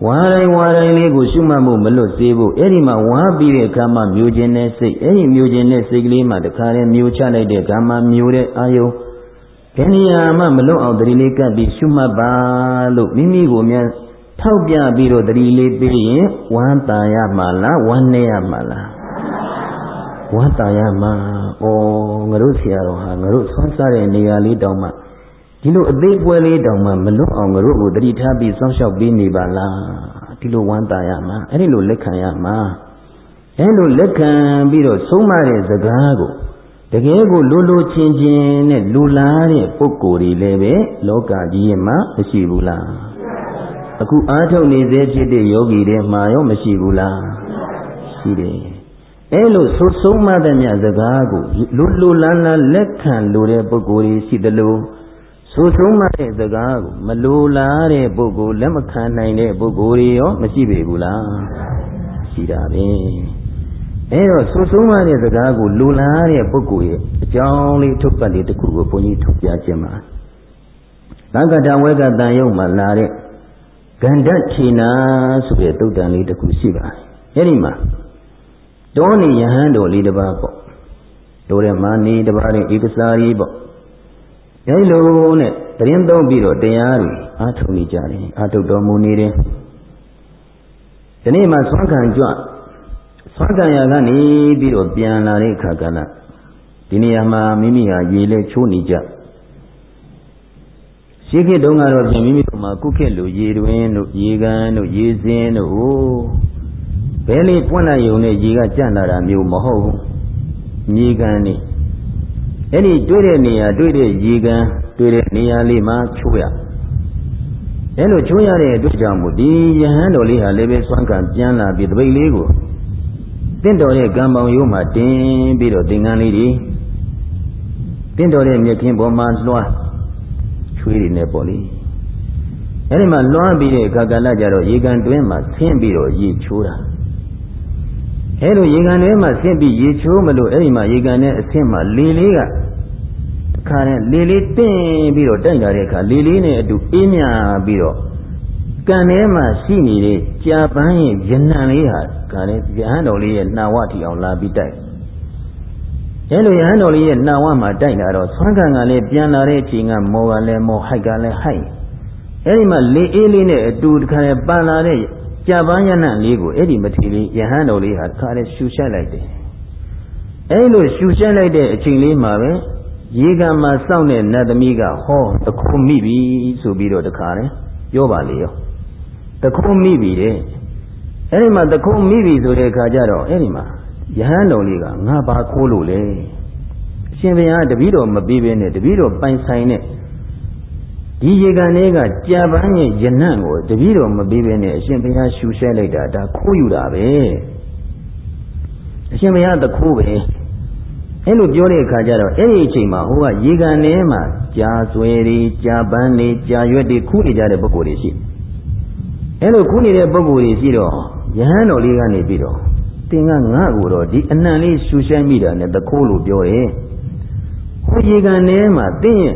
ဝါတိုင်းဝါတိုင်းလေးကိုရှုမှတ်မှုမလွတ်သေးဘူးအဲ့ဒီမှာဝါပြီးတဲ့အခါမှာမျိုးခြင်းတဲ့စိတ်အဲ့ဒီမျိုးခြင်းတဲ့စိတ်ကလေးမှာတခါတည်းမျိုးချလိုက်တဲ့အခါမှာမျိုးတဲ့အာယုံ ဘယ်နေရာမှမလွတ်အောင်တတိလေးကပ်ပြီးရှုမှတ်ပါလို့မိမိကိုမြန်ထောက်ပြပြီးတော့တတိလေးပြီးရင်ဝမ်းတာရမှာလားဝမ်းနေရမှာလားဝမ်းတာရမှာဩငါတို့ဆရာတော်ဟာငါတို့ဆွမ်းစားတဲ့နေရာလေးတောင်မှဒီလိုအသေးပွဲလေးတောင်မှမလွတ်အောင်ငါတို့ကိုတတိထားပြီးစောင့်ရှောက်ပေးနေပါလားဒီလိုဝမ်းတာရမှာအဲ့ဒီလိုလက်ခံရမှာအဲ့လိုလက်ခံပြီးတော့ဆုံးမတဲ့စကားကို တကယ်ကိုလိုလိုချင်းချင်းနဲ့လူလားတဲ့ပုဂ္ဂိုလ်တွေလည်းပဲလောကကြီးရဲ့မှာမရှိဘူးလားအခုအားထုတ်နေသေးဖြစ်တဲ့ယောဂီတွေမှာရောမရှိဘူးလားရှိတယ်အဲလိုသုဆုံးမတဲ့မြတ်စကားကိုလူလူလန်းလန်းလက်ခံလိုတဲ့ပုဂ္ဂိုလ်တွေရှိတယ်လို့သုဆုံးမတဲ့စကားကိုမလိုလားတဲ့ပုဂ္ဂိုလ်လက်မခံနိုင်တဲ့ပုဂ္ဂိုလ်တွေရောမရှိပေဘူးလားရှိတာပဲ အဲတော့ဆွဆုံးမတဲ့စကားကိုလူလားတဲ့ပုဂ္ဂိုလ်ရဲ့အကြောင်းလေးထုတ်ပတ်လေးတစ်ခုကိုဘုန်းကြီးထုတ်ပြခြင်းပါသံဃတဝေကတန်ယုံမှာလာတဲ့ဂန္ဓချေနာဆိုတဲ့တုတ်တန်လေးတစ်ခုရှိပါတယ်အဲဒီမှာတောနေယဟန်တော်လေးတစ်ပါးပေါ့တို့တဲ့မာနီတစ်ပါးတဲ့ဧကစာရီပေါ့အဲဒီလိုနဲ့တရင်သုံးပြီးတော့တရားတွေအားထုတ်နေကြတယ်အားထုတ်တော်မူနေတယ်ဒီနေ့မှဆွမ်းခံကြွ ဆွမ်းခံရကနေပြီးတော့ပြန်လာတဲ့အခါကလည်းဒီနေရာမှာမိမိဟာရေလဲချိုးနေကြရှိခေတ်တုန်းကတော့ပြင်မိမိတို့မှာကုခေတ်လိုရေတွင်တို့ရေကန်တို့ရေစင်းတို့ဘဲလေးပွင့်လိုက်ုံနဲ့ရေကကြန့်လာတာမျိုးမဟုတ်ဘူးမြေကန်နေအဲ့ဒီတွေ့တဲ့နေရာတွေ့တဲ့ရေကန်တွေ့တွေ့တဲ့နေရာလေးမှာချိုးရအဲလိုချိုးရတဲ့အတွက်ကြောင့်မို့ဒီယဟန်တော်လေးဟာလည်းပဲစွမ်းကံပြန်လာပြီးတပိတ်လေးကို တင့်တော်တဲ့ကံပေါင်ရိုးမှာတင်ပြီးတော့သင်္ကန်းလေးတွေတင့်တော်တဲ့မြက်ခင်းပေါ်မှာလွှားချွေးတွေနဲ့ပေါ့လေအဲဒီမှာလွှားပြီးတဲ့အခါကလည်းကြတော့ရေကန်တွင်းမှာဆင်းပြီးတော့ရေချိုးတာအဲလိုရေကန်ထဲမှာဆင်းပြီးရေချိုးမလို့အဲဒီမှာရေကန်ထဲအဆင်းမှာလေလေးကခါနဲ့လေလေးတင်းပြီးတော့တိုက်လာတဲ့အခါလေလေးနဲ့အတူအေးမြပြီးတော့ကံထဲမှာရှိနေတဲ့ ကြာပန်းရဲ့ယနံလေးဟာကံနဲ့ယဟန်တော်လေးရဲ့နှာဝထီအောင်လာပြီးတိုက်အဲလိုယဟန်တော်လေးရဲ့နှာဝမှာတိုက်လာတော့ဆွမ်းခံကလည်းပြန်လာတဲ့အချိန်ကမောကလည်းမောဟိုက်ကလည်းဟိုက်အဲဒီမှာလေအေးလေးနဲ့အတူတခါနဲ့ပန်လာတဲ့ကြာပန်းယနံလေးကိုအဲ့ဒီမထီလေးယဟန်တော်လေးဟာတခါနဲ့ရှူရှိုက်လိုက်တယ်အဲလိုရှူရှိုက်လိုက်တဲ့အချိန်လေးမှာပဲရေကံမှာစောင့်တဲ့နတ်သမီးကဟောတခုမိပြီဆိုပြီးတော့တခါလေပြောပါလေရော တခုမိပြီတဲ့အဲ့ဒီမှာတခုမိပြီဆိုတဲ့အခါကျတော့အဲ့ဒီမှာယဟန်တော်လေးကငါဘာခိုးလို့လဲအရှင်ဘုရားတပည့်တော်မပြီးဘဲနဲ့တပည့်တော်ပိုင်ဆိုင်တဲ့ဒီရေကန်လေးကကြာပန်းရဲ့ယနံ့ကိုတပည့်တော်မပြီးဘဲနဲ့အရှင်ဘုရားရှူရှဲလိုက်တာဒါခိုးယူတာပဲအရှင်ဘုရားတခိုးပဲအဲ့လိုပြောတဲ့အခါကျတော့အဲ့ဒီအချိန်မှာဟိုကရေကန်ထဲမှာကြာဆွဲတွေကြာပန်းတွေကြာရွက်တွေခူးနေကြတဲ့ပုဂ္ဂိုလ်တွေရှိ အဲ့လိုခူးနေတဲ့ပုဂ္ဂိုလ်တွေရှိတော့ယဟန်တော်လေးကနေပြီးတော့တင်ကငါ့ကိုတော့ဒီအနံလေးရှူရှိုင်းမိတာနဲ့တခိုးလို့ပြောတယ်ဟိုရေကန်ထဲမှာတင်းရဲ့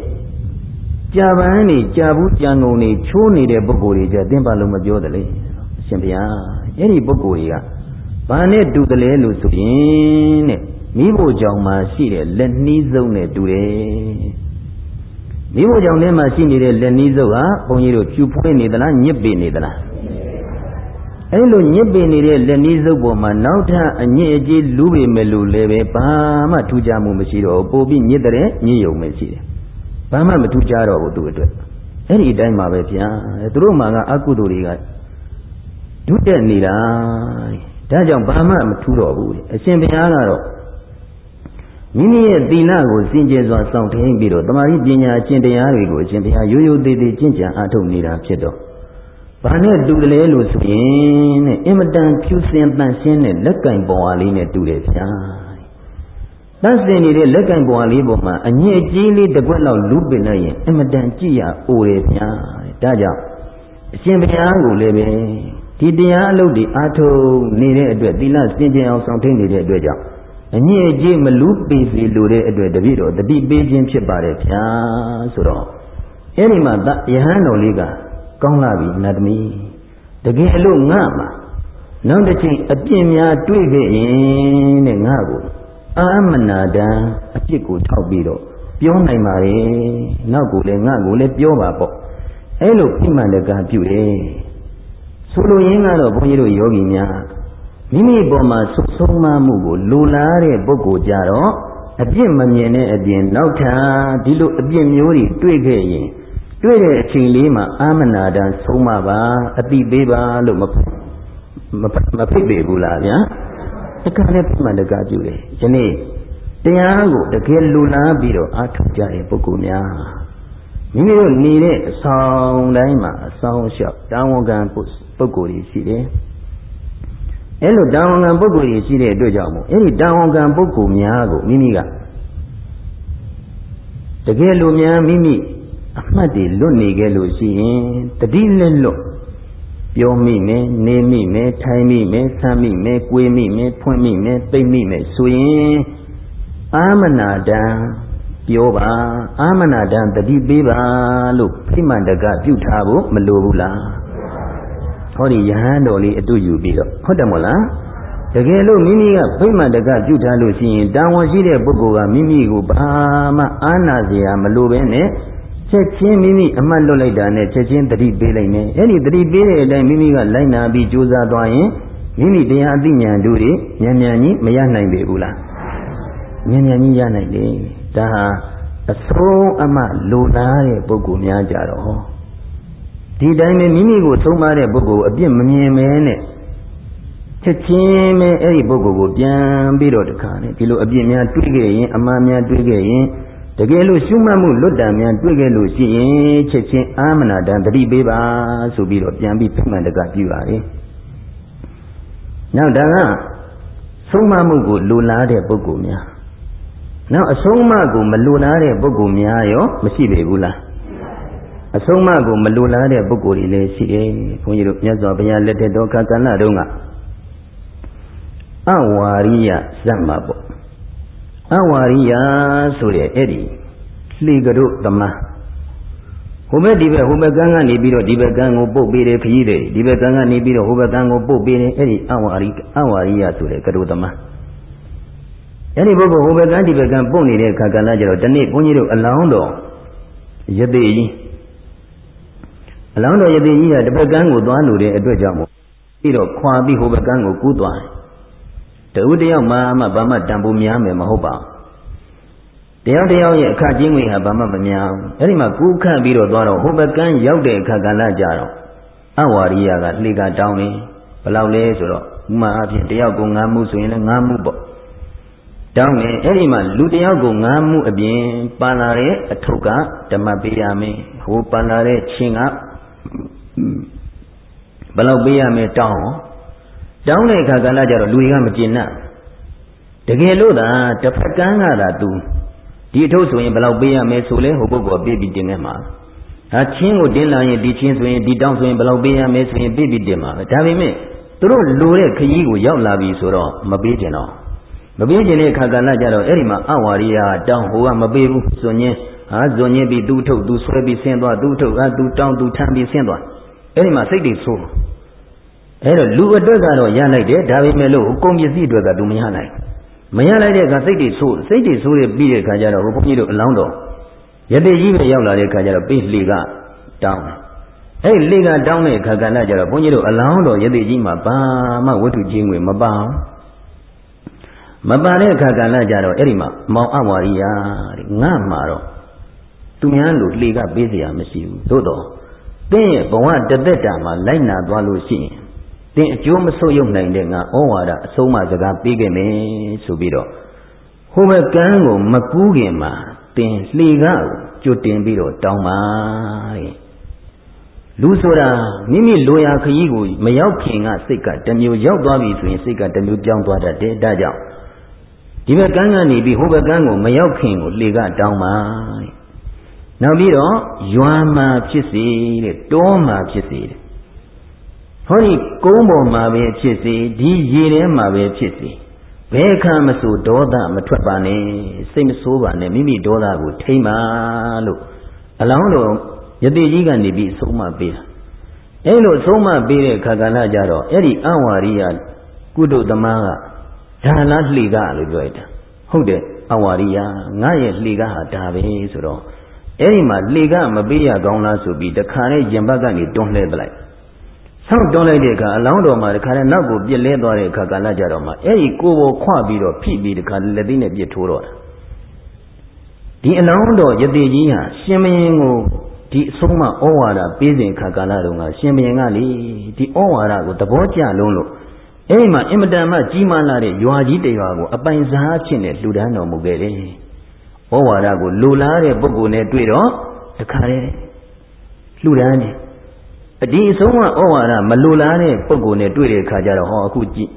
ကြာပန်းတွေကြာဘူးကြာငုံတွေချိုးနေတဲ့ပုဂ္ဂိုလ်တွေကြတင်းပါလို့မပြောတယ်လေအရှင်ဘုရားအဲ့ဒီပုဂ္ဂိုလ်တွေကဘာနဲ့တူတယ်လဲလို့ဆိုရင်တဲ့မိဖို့ကြောင့်မှရှိတဲ့လက်နှီးစုံနဲ့တူတယ်မိဖို့ကြောင့်ထဲမှာရှိနေတဲ့လက်နှီးစုံဟာဘုန်းကြီးတို့ဖြူဖွေးနေသလားညစ်ပေနေသလား အဲလိုညစ်ပေနေတဲ့လက်နှီးစုပ်ပေါ်မှာနောက်ထပ်အညစ်အကြေးလူပေမဲ့လို့လည်းပဲဘာမှထူးခြားမှုမရှိတော့ပိုပြီးညစ်တဲ့ညစ်ယုံပဲရှိတယ်ဘာမှမထူးခြားတော့ဘူးသူ့အတွက်အဲ့ဒီအတိုင်းပါပဲဗျာသူတို့မှာကအကုသိုလ်တွေကဒုတက်နေတာဒါကြောင့်ဘာမှမထူးတော့ဘူးအရှင်ဘုရားကတော့မိမိရဲ့သီလကိုစင်ကြယ်စွာစောင့်ထိန်ပြီးတော့တမာရီပညာအကျင့်တရားတွေကိုအရှင်ဘုရားရိုးရိုးသေးသေးကျင့်ကြံအားထုတ်နေတာဖြစ်တော့ ဘာနဲ့တူတယ်လဲလို့ဆိုရင်တဲ့အင်မတန်ဖြူစင်တန်ရှင်းတဲ့လက်ကင်ပေါ်အားလေးနဲ့တူတယ်ဗျာတတ်စင်နေတဲ့လက်ကင်ပေါ်အားလေးပေါ်မှာအညစ်အကြေးလေးတစ်ခွက်လောက်လူပင်လိုက်ရင်အင်မတန်ကြည့်ရအိုတယ်ဗျာဒါကြောင့်အရှင်ဘုရားကိုလည်းပဲဒီတရားအလုပ်တွေအားထုတ်နေတဲ့အတွက်သီလစင်ကြယ်အောင်ဆောင်ထိန်နေတဲ့အတွက်ကြောင့်အညစ်အကြေးမလူပေစီလိုတဲ့အတွက်တပည့်တော်တတိပေးခြင်းဖြစ်ပါတယ်ဗျာဆိုတော့အဲ့ဒီမှာယဟန်တော်လေးက ကောင်းလာပြီနတ်သမီးတကယ်အလို့ငါမှာနောက်တစ်ချိန်အပြစ်များတွေ့ခဲ့ရင်တဲ့ငါကိုအာမနာတံအပြစ်ကိုထောက်ပြီးတော့ပြောနိုင်ပါလေနောက်ကိုလည်းငါကိုလည်းပြောပါပေါ့အဲ့လိုပြမှန်တကပြုတယ်ဆိုလိုရင်းကတော့ဘုန်းကြီးတို့ယောဂီများမိမိပေါ်မှာဆုဆုံးမမှုကိုလိုလားတဲ့ပုဂ္ဂိုလ်ကြတော့အပြစ်မမြင်တဲ့အပြင်နောက်ထပ်ဒီလိုအပြစ်မျိုးတွေတွေ့ခဲ့ရင် တွေ့တဲ့အချိန်လေးမှာအာမနာတန်ဆုံးမပါအတိပေးပါလို့မမဖိတ်ပေဘူးလားဗျာတခါလည်းပြမှန်တကပြုတယ်ယနေ့တရားကိုတကယ်လူလားပြီးတော့အားထုတ်ကြတဲ့ပုဂ္ဂိုလ်များမိမိတို့နေတဲ့အဆောင်တိုင်းမှာအဆောင်လျှောက်တာဝန်ခံပုဂ္ဂိုလ်တွေရှိတယ်အဲလိုတာဝန်ခံပုဂ္ဂိုလ်တွေရှိတဲ့အတွက်ကြောင့်မို့အဲဒီတာဝန်ခံပုဂ္ဂိုလ်များကိုမိမိကတကယ်လို့များမိမိ အမှတ်တွေလွတ်နေခဲ့လို့ရှိရင်တတိလက်လွတ်ပြောမိမယ်နေမိမယ်ထိုင်မိမယ်ဆမ်းမိမယ်ကိုယ်မိမယ်ဖွင့်မိမယ်သိမ့်မိမယ်ဆိုရင်အာမနာတံပြောပါအာမနာတံတတိပေးပါလို့ဖိမှန်တကပြုထားဖို့မလိုဘူးလားဟောဒီယဟန်တော်လေးအတူယူပြီးတော့ဟုတ်တယ်မို့လားတကယ်လို့မိမိကဗိမာန်တကပြုထားလို့ရှိရင်တာဝန်ရှိတဲ့ပုဂ္ဂိုလ်ကမိမိကိုဘာမှအာနာစရာမလိုဘဲနဲ့ ချက်ချင်းမိမိအမှတ်လွတ်လိုက်တာနဲ့ချက်ချင်းတတိပေးလိုက်မယ်အဲ့ဒီတတိပေးတဲ့အတိုင်းမိမိကလိုက်နာပြီးကြိုးစားသွားရင်မိမိတရားအသိဉာဏ်တို့တွေဉာဏ်ဉာဏ်ကြီးမရနိုင်ပေဘူးလားဉာဏ်ဉာဏ်ကြီးရနိုင်တယ်ဒါဟာအဆုံးအမလိုလားတဲ့ပုဂ္ဂိုလ်များကြတော့ဒီတိုင်းပဲမိမိကိုသုံးပါတဲ့ပုဂ္ဂိုလ်အပြစ်မမြင်မဲနဲ့ချက်ချင်းပဲအဲ့ဒီပုဂ္ဂိုလ်ကိုပြန်ပြီးတော့တခါနဲ့ဒီလိုအပြစ်များတွေးခဲ့ရင်အမှားများတွေးခဲ့ရင် တကယ်လို့ရှုမှတ်မှုလွတ်တံများတွေ့ခဲ့လို့ရှိရင်ချက်ချင်းအာမနာတံတတိပေးပါဆိုပြီးတော့ပြန်ပြီးပြမှန်တကပြုပါလေနောက်ဒါကဆုံးမမှုကိုလိုလားတဲ့ပုဂ္ဂိုလ်များနောက်အဆုံးအမကိုမလိုလားတဲ့ပုဂ္ဂိုလ်များရောမရှိပေဘူးလားအဆုံးအမကိုမလိုလားတဲ့ပုဂ္ဂိုလ်တွေလည်းရှိတယ်ဘုန်းကြီးတို့မြတ်စွာဘုရားလက်ထက်တော်ခါကဏ္ဍတုန်းကအဝါရိယဇတ်မှာပေါ့ အဝါရိယဆိုတဲ့အဲ့ဒီလှေကတို့သမားဟိုဘက်ဒီဘက်ဟိုဘက်ကန်းကနေပြီးတော့ဒီဘက်ကန်းကိုပုတ်ပေးတယ်ခကြီးတွေဒီဘက်ကန်းကနေပြီးတော့ဟိုဘက်ကန်းကိုပုတ်ပေးတယ်အဲ့ဒီအဝါရိအဝါရိယဆိုတဲ့ကတို့သမားအဲ့ဒီပုဂ္ဂိုလ်ဟိုဘက်ကန်းဒီဘက်ကန်းပုတ်နေတဲ့အခါကလည်းကျတော့ဒီနေ့ဘုန်းကြီးတို့အလောင်းတော်ယသိကြီးအလောင်းတော်ယသိကြီးကတစ်ဘက်ကန်းကိုသွားလို့တဲ့အတွက်ကြောင့်မို့ပြီးတော့ခွာပြီးဟိုဘက်ကန်းကိုကူးသွားတယ် တဦးတယောက်မှမှဘာမှတန်ဖိုးများမယ်မဟုတ်ပါဘူးတယောက်တယောက်ရဲ့အခကျင်းငွေဟာဘာမှမများဘူးအဲ့ဒီမှာကူးခတ်ပြီးတော့သွားတော့ဟိုဘက်ကန်းရောက်တဲ့အခါကလည်းကြတော့အဝါရိယကလှေကတောင်းနေဘယ်လောက်လဲဆိုတော့ဥမာအဖြစ်တယောက်ကို၅မှုဆိုရင်လည်း၅မှုပေါ့တောင်းနေအဲ့ဒီမှာလူတယောက်ကို၅မှုအပြင်ပန်လာတဲ့အထုပ်ကဓမ္မပေးရမယ်ဟိုပန်လာတဲ့ချင်းကဘယ်လောက်ပေးရမယ်တောင်း တောင်းတဲ့အခါကလည်းကြတော့လူတွေကမကျင်납တကယ်လို့သာတစ်ဖက်ကန်းကသာသူဒီအထုပ်ဆိုရင်ဘယ်လောက်ပေးရမယ်ဆိုလဲဟိုပုဂ္ဂိုလ်ပေးပြီးတင်ခဲ့မှာဒါချင်းကိုတင်လာရင်ဒီချင်းဆိုရင်ဒီတောင်းဆိုရင်ဘယ်လောက်ပေးရမယ်ဆိုရင်ပေးပြီးတင်မှာပဲဒါပေမဲ့သူတို့လိုတဲ့ခရီးကိုရောက်လာပြီဆိုတော့မပေးကျင်တော့မပေးကျင်တဲ့အခါကလည်းကြတော့အဲ့ဒီမှာအဝါရိယတောင်းဟိုကမပေးဘူးဆိုရင်ဟာဇွန်ချင်းပြီးသူ့ထုတ်သူဆွဲပြီးဆင်းသွားသူ့ထုတ်ဟာသူတောင်းသူထမ်းပြီးဆင်းသွားအဲ့ဒီမှာစိတ်တွေဆိုး အဲ့တော့လူအတွက်ကတော့ရလိုက်တယ်ဒါပေမဲ့လို့ကုန်ပစ္စည်းအတွက်ကသူမရနိုင်မရလိုက်တဲ့အခါစိတ်တွေဆိုးစိတ်တွေဆိုးရပြီးတဲ့အခါကျတော့ဘုန်းကြီးတို့အလောင်းတော်ရတေကြီးပဲရောက်လာတဲ့အခါကျတော့ပိလှေကတောင်းတယ်အဲ့လေကတောင်းတဲ့အခါကဏ္ဍကျတော့ဘုန်းကြီးတို့အလောင်းတော်ရတေကြီးမှာဘာမှဝတ္ထုချင်းဝင်မပါမပါတဲ့အခါကဏ္ဍကျတော့အဲ့ဒီမှာမောင်အဝါရိယာတဲ့ငါမှာတော့သူများလိုလှေကပေးเสียမရှိဘူးသို့တော့တင်းရဲ့ဘဝတသက်တာမှာလိုက်နာသွားလို့ရှိရင် တင်းအကျိုးမဆုပ်ယုတ်နိုင်တဲ့ငါဩဝါဒအဆုံးမစကားပေးခဲ့မယ်ဆိုပြီးတော့ဟိုဘက်ကန်းကိုမကူးခင်မှာတင်းလှေကားကိုကြွတင်ပြီးတော့တောင်းပါတဲ့လူဆိုတာမိမိလိုရာခရီးကိုမရောက်ခင်ကစိတ်ကတမျိုးရောက်သွားပြီဆိုရင်စိတ်ကတမျိုးပြောင်းသွားတတ်တယ်ဒါကြောင့်ဒီဘက်ကန်းကနေပြီးဟိုဘက်ကန်းကိုမရောက်ခင်ကိုလှေကတောင်းပါတဲ့နောက်ပြီးတော့ရွာမှာဖြစ်စေတဲ့တောမှာဖြစ်စေတဲ့ ဟောဒီကုန်းပေါ်မှာပဲဖြစ်စေဒီရေထဲမှာပဲဖြစ်စေဘယ်ခါမဆိုဒေါသမထွက်ပါနဲ့စိတ်မဆိုးပါနဲ့မိမိဒေါသကိုထိမ့်ပါလို့အလောင်းတော်ယတိကြီးကနေပြီးဆုံးမပေးတာအဲ့လိုဆုံးမပေးတဲ့ခါကဏ္ဍကြတော့အဲ့ဒီအဝါရိယကုတုသမားကဒါလားလှေကလို့ပြောလိုက်တာဟုတ်တယ်အဝါရိယငါရဲ့လှေကဟာဒါပဲဆိုတော့အဲ့ဒီမှာလှေကမပေးရကောင်းလားဆိုပြီးတခါနဲ့ရင်ဘတ်ကနေတွန်းလှဲပလိုက် ဆောက်တွန်းလိုက်တဲ့အခါအလောင်းတော်မှာတခါနဲ့နောက်ကိုပြစ်လဲသွားတဲ့အခါကာလကြတော့မှအဲ့ဒီကိုယ်ပေါ်ခွပြီးတော့ဖိပြီးတခါလက်သိနဲ့ပြစ်ထိုးတော့တာဒီအလောင်းတော်ယတိကြီးဟာရှင်မင်းကိုဒီအဆုံးမဩဝါဒပေးစဉ်ခါကာလတုန်းကရှင်ဘုရင်ကလေဒီဩဝါဒကိုသဘောကျလုံးလို့အဲ့ဒီမှာအင်မတန်မှကြီးမားလာတဲ့ရွာကြီးတရွာကိုအပိုင်စားဖြစ်နေလှူဒန်းတော်မူခဲ့တယ်။ဩဝါဒကိုလူလားတဲ့ပုဂ္ဂိုလ်နဲ့တွေ့တော့တခါလေလှူဒန်းတယ်။ ဒီအဆုံးမဩဝါဒမလူလားတဲ့ပုဂ္ဂိုလ်နဲ့တွေ့တဲ့အခါကျတော့ဟောအခုကြည့်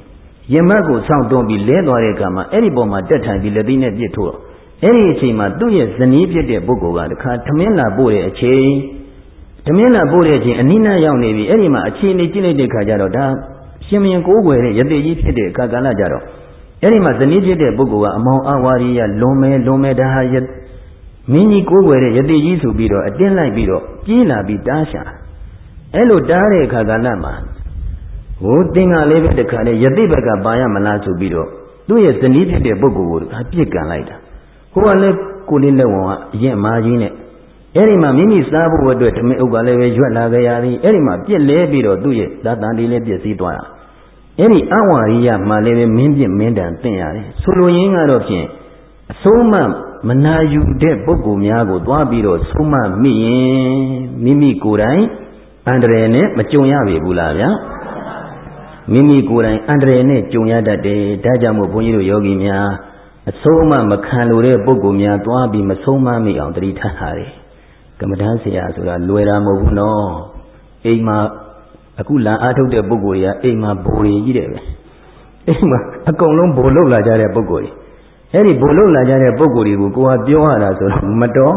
ရင်မတ်ကိုဆောင်းတွန်းပြီးလဲသွားတဲ့အခါမှာအဲ့ဒီပုံမှာတက်ထိုင်ပြီးလက်သိနဲ့ပြစ်ထိုးတော့အဲ့ဒီအချိန်မှာသူ့ရဲ့ဇနီးဖြစ်တဲ့ပုဂ္ဂိုလ်ကတခါထမင်းလာပို့တဲ့အချိန်ထမင်းလာပို့တဲ့အချိန်အနိနာရောက်နေပြီအဲ့ဒီမှာအချိန်နေကြည့်လိုက်တဲ့ခါကျတော့ဒါရှင်မင်းကိုးကွယ်တဲ့ယတိကြီးဖြစ်တဲ့အခါကလည်းကြတော့အဲ့ဒီမှာဇနီးဖြစ်တဲ့ပုဂ္ဂိုလ်ကအမောင်အဝါရီယလွန်မဲလွန်မဲဒါဟာမင်းကြီးကိုးကွယ်တဲ့ယတိကြီးဆိုပြီးတော့အတင်းလိုက်ပြီးတော့ပြေးလာပြီးတားရှာ အဲ့လိုတားတဲ့အခါကလည်းမှာဟိုသင်္ကလေးပဲတခါလေယတိဘက်ကပါရမလားဆိုပြီးတော့သူ့ရဲ့ဇနီးဖြစ်တဲ့ပုဂ္ဂိုလ်ကိုအပြစ်ကန်လိုက်တာကိုကလည်းကိုလေးလက်ဝန်ကအရင်မာကြီးနဲ့အဲ့ဒီမှာမိမိစားဖို့အတွက်ဓမင်းဥက္ကလည်းပဲရွက်လာကြရသည်အဲ့ဒီမှာပြစ်လဲပြီးတော့သူ့ရဲ့သာတန်ဒီလည်းပြည့်စည်သွားတာအဲ့ဒီအဝါရိယမှလည်းပဲမင်းပြစ်မင်းတန်တင့်ရတယ်ဆိုလိုရင်းကတော့ဖြင့်အဆုံးမမနာယူတဲ့ပုဂ္ဂိုလ်များကိုသွားပြီးတော့ဆုံးမမိရင်မိမိကိုယ်တိုင် အန္တရာယ်နဲ့မကြုံရပြီဘူးလားဗျာမိမိကိုယ်တိုင်အန္တရာယ်နဲ့ကြုံရတတ်တယ်ဒါကြောင့်မို့ဘုန်းကြီးတို့ယောဂီများအဆုံးမမခံလို့တဲ့ပုဂ္ဂိုလ်များသွားပြီးမဆုံးမမိအောင်တတိထားထားတယ်ကမ္မဋ္ဌာန်းဆရာဆိုတာလွယ်တာမဟုတ်ဘူးနော်အိမ်မှာအခုလမ်းအားထုတ်တဲ့ပုဂ္ဂိုလ်တွေကအိမ်မှာဘိုးကြီးတဲ့ပဲအိမ်မှာအကုန်လုံးဘိုးလောက်လာကြတဲ့ပုဂ္ဂိုလ်တွေအဲ့ဒီဘိုးလောက်လာကြတဲ့ပုဂ္ဂိုလ်တွေကိုကိုကပြောရတာဆိုတော့မတော်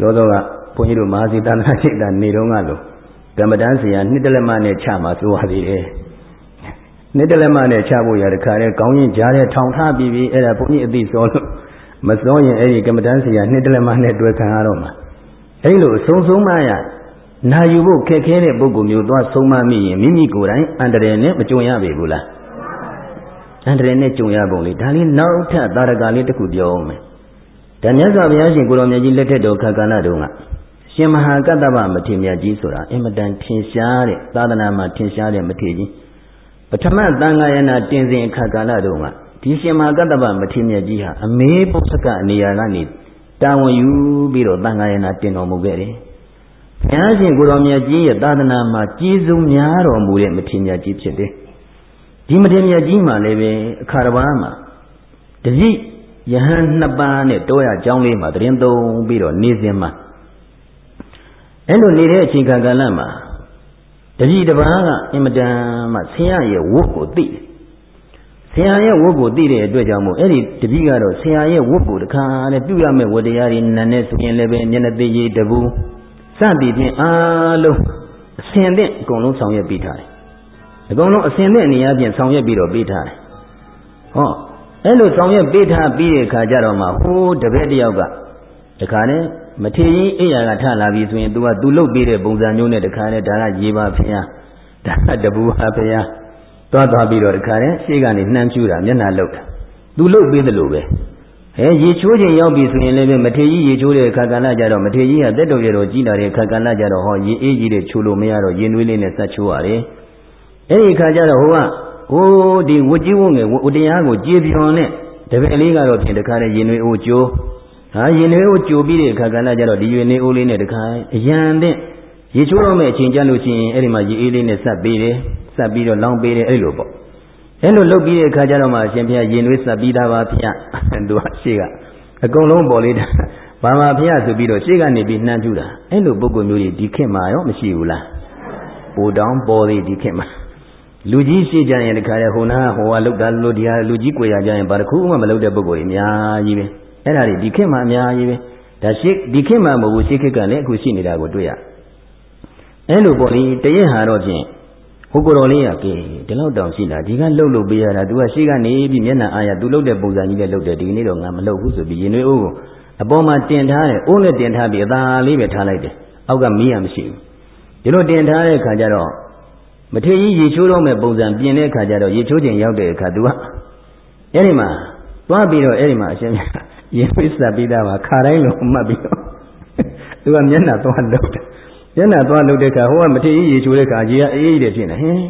လောတော့ကဘုန်းကြီးတို့မဟာစီတနာစိတ်တာနေတော့ကလို့ ကမ္မဋ္ဌာန်းဆရာနှစ်တလက်မနဲ့ချမှာဆိုရသေးတယ်နှစ်တလက်မနဲ့ချဖို့ရတခါလဲကောင်းရင်ကြားတဲ့ထောင်ထားပြီးပြီအဲ့ဒါဘုန်းကြီးအသိစောလို့မစောရင်အဲ့ဒီကမ္မဋ္ဌာန်းဆရာနှစ်တလက်မနဲ့တွေ့ခံရတော့မှာအဲ့လိုအဆုံးဆုံးမရနာယူဖို့ခက်ခဲတဲ့ပုဂ္ဂိုလ်မျိုးသွားဆုံးမမိရင်မိမိကိုယ်တိုင်အန္တရာယ်နဲ့မကြုံရပေဘူးလားအန္တရာယ်နဲ့ကြုံရပုံလေးဒါလေးနောက်ထပ်သာရကလေးတစ်ခုပြောအောင်မယ်ဒါမြတ်စွာဘုရားရှင်ကိုရောင်မြတ်ကြီးလက်ထက်တော်ခါကာလတုန်းက ရှင်မဟာကတ္တဗမထေရမြတ်ကြီးဆိုတာအင်မတန်ထင်ရှားတဲ့သာသနာမှာထင်ရှားတဲ့မထေရကြီးပထမသံဃာယနာတင်စဉ်အခါကာလတုန်းကဒီရှင်မဟာကတ္တဗမထေရမြတ်ကြီးဟာအမေပုစကနေရာကနေတာဝန်ယူပြီးတော့သံဃာယနာတင်တော်မူခဲ့တယ်ဘုရားရှင်ကိုတော်မြတ်ကြီးရဲ့သာသနာမှာကြီးစုံများတော်မူတဲ့မထေရမြတ်ကြီးဖြစ်တယ်ဒီမထေရမြတ်ကြီးမှာလည်းပဲအခါတစ်ပါးမှာတတိယဟန်နှစ်ပါးနဲ့တောရကျောင်းလေးမှာတရင်သုံးပြီးတော့နေစဉ်မှာ အဲ့လိုနေတဲ့အချိန်ကာလမှာတတိတပါးကအင်မတန်မှဆရာရဲ့ဝတ်ကိုသိတယ်ဆရာရဲ့ဝတ်ကိုသိတဲ့အတွက်ကြောင့်မို့အဲ့ဒီတတိကတော့ဆရာရဲ့ဝတ်ကိုတခါနဲ့ပြုရမယ့်ဝတ္တရားတွေနာနဲ့ဆိုရင်လည်းပဲမျက်နှာသေးကြီးတပူစသည်ဖြင့်အားလုံးအစင်တဲ့အကုန်လုံးဆောင်ရွက်ပေးထားတယ်အကုန်လုံးအစင်တဲ့အနေအချင်းဆောင်ရွက်ပြီးတော့ပေးထားတယ်ဟောအဲ့လိုဆောင်ရွက်ပေးထားပြီးတဲ့အခါကျတော့မှဟိုးတပည့်တယောက်ကတခါနဲ့ မထေရကြီးအိယာကထလာပြီဆိုရင် तू က तू လုတ်ပေးတဲ့ပုံစံမျိုးနဲ့တခါနဲ့ဒါကရေပါဖျားဒါကတပူဟာဖျားသွားသွားပြီးတော့တခါနဲ့ရှေ့ကနေနှမ်းဖြူတာမျက်နှာလုတ်တာ तू လုတ်ပေးတယ်လို့ပဲဟဲရေချိုးချိန်ရောက်ပြီဆိုရင်လည်းမထေကြီးရေချိုးတဲ့အခါကဏ္ဍကြတော့မထေကြီးကတက်တော်ရတော်ကြီးလာတဲ့အခါကဏ္ဍကြတော့ဟောရေအေးကြီးတဲ့ချိုးလို့မရတော့ရေနွေးလေးနဲ့ဆက်ချိုးရတယ်အဲ့ဒီအခါကျတော့ဟိုကဟိုဒီဝတ်ကြီးဝုံငယ်ဝတရားကိုကြည်ပြော်နဲ့တပည့်လေးကတော့ဖြင့်တခါနဲ့ရေနွေးအိုးကျိုး ဟာရေနွေးအိုးကျိုးပြီးတဲ့အခါကဏ္ဍကျတော့ဒီရေနွေးအိုးလေးနဲ့တခါအရန်တဲ့ရေချိုးတော့မဲ့အချိန်ကြလို့ရှိရင်အဲ့ဒီမှာရေအေးလေးနဲ့ဆက်ပေးတယ်ဆက်ပြီးတော့လောင်းပေးတယ်အဲ့လိုပေါ့အဲ့လိုလုပ်ပြီးတဲ့အခါကျတော့မှအရှင်ဘုရားရင်နွေးဆက်ပြီးသားပါဗျသူကရှေ့ကအကုန်လုံးပေါ်လေးတာဘာမှဘုရားဆိုပြီးတော့ရှေ့ကနေပြီးနှမ်းပြူတာအဲ့လိုပုံကုမျိုးကြီးဒီခေတ်မှာရောမရှိဘူးလားပိုတောင်းပေါ်သေးဒီခေတ်မှာလူကြီးရှိကြရင်တခါလေဟိုနာဟိုကလောက်တာလို့ဒီဟာလူကြီးကိုရကြရင်ဘာတစ်ခုမှမလုပ်တဲ့ပုံကိုယ်ကြီးအများကြီးပဲ အဲ့ဒါတွေဒီခေတ်မှာအများကြီးပဲဒါရှိဒီခေတ်မှာမဟုတ်ဘူးရှိခေတ်ကလည်းအခုရှိနေတာကိုတွေ့ရအဲ့လိုပေါ့လေတရက်ဟာတော့ဖြင့်ဟိုကိုယ်တော်လေးကကဲဒီလောက်တောင်ရှိလားဒီကလှုပ်လှုပ်ပေးရတာ तू ကရှိကနေပြီးမျက်နှာအားရ तू လှုပ်တဲ့ပုံစံကြီးနဲ့လှုပ်တယ်ဒီနေ့တော့ငါမလှုပ်ဘူးဆိုပြီးရင်နှွေးအိုးကိုအပေါ်မှာတင်ထားတယ်အိုးနဲ့တင်ထားပြီးအသာလေးပဲထားလိုက်တယ်အောက်ကမီးရမရှိဘူးဒီလိုတင်ထားတဲ့အခါကျတော့မထေကြီးရေချိုးတော့မဲ့ပုံစံပြင်တဲ့အခါကျတော့ရေချိုးချိန်ရောက်တဲ့အခါ तू ကအဲ့ဒီမှာသွားပြီးတော့အဲ့ဒီမှာအရှင် ရေပစ္စပြီးသားပါခါတိုင်းလုံးမှတ်ပြီးတော့ तू ကမျက်နှာသွားလှုပ်တယ်မျက်နှာသွားလှုပ်တဲ့အခါဟိုကမထေကြီးရေချိုးတဲ့အခါရေကအေးအေးတဲ့ဖြစ်နေဟင်း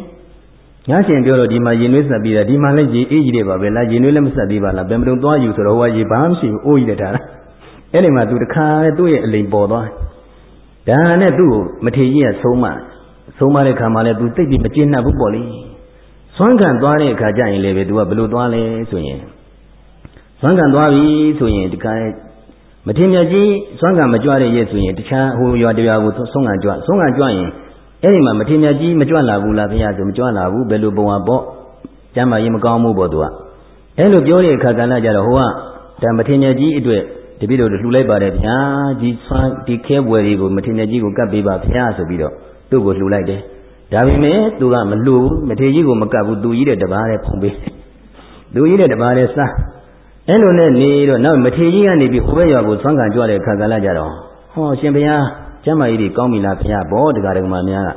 ငါရှင်ပြောတော့ဒီမှာရင်နွေးဆက်ပြီးတာဒီမှာလည်းရေအေးကြီးတယ်ပါပဲလားရင်နွေးလည်းမဆက်သေးပါလားဘယ်မတုံသွားယူဆိုတော့ဟိုကရေဘာမှမရှိဘူးအိုးကြီးတဲ့ထားတာအဲ့ဒီမှာသူတခါပဲသူ့ရဲ့အလိမ်ပေါ်သွားဒါနဲ့သူ့ကိုမထေကြီးကဆုံးမဆုံးမတဲ့ခါမှလည်းသူသိပြီးမကျေနပ်ဘူးပေါ့လေစွမ်းခံသွားတဲ့အခါကျရင်လည်းပဲသူကဘယ်လိုသွားလဲဆိုရင် စွမ်းခံသွားပြီဆိုရင်ဒီကမထေမြတ်ကြီးစွမ်းကံမကြွတဲ့ရဲ့ဆိုရင်တခြားဟိုရွာတရွာကိုဆုံးကံကြွဆုံးကံကြွရင်အဲ့ဒီမှာမထေမြတ်ကြီးမကြွလာဘူးလားဘုရားဆိုမကြွလာဘူးဘယ်လိုပုံဟာပေါ့ကျမ်းမာရေးမကောင်းဘူးပေါ့သူကအဲ့လိုပြောတဲ့အခါကလည်းကြတော့ဟိုကဒါမထေမြတ်ကြီးအတွက်တပည့်တော်လှူလိုက်ပါတယ်ဗျာကြီးဆွမ်းဒီခဲပွဲတွေကိုမထေမြတ်ကြီးကိုကပ်ပေးပါဗျာဆိုပြီးတော့သူ့ကိုလှူလိုက်တယ်ဒါပေမဲ့သူကမလှူဘူးမထေကြီးကိုမကပ်ဘူးသူကြီးတဲ့တပားနဲ့ဖုံပေးသူကြီးတဲ့တပားနဲ့စား အဲ့လိုနဲ့နေတော့နောက်မထေကြီးကနေပြီးဟိုဘက်ရွာကိုသွမ်းခံကြွတဲ့ခါကလာကြတော့ဟောရှင်ဘုရားကျမ်းမာကြီးတွေကောင်းပြီလားဘုရားဘောတရားတော်မှာများက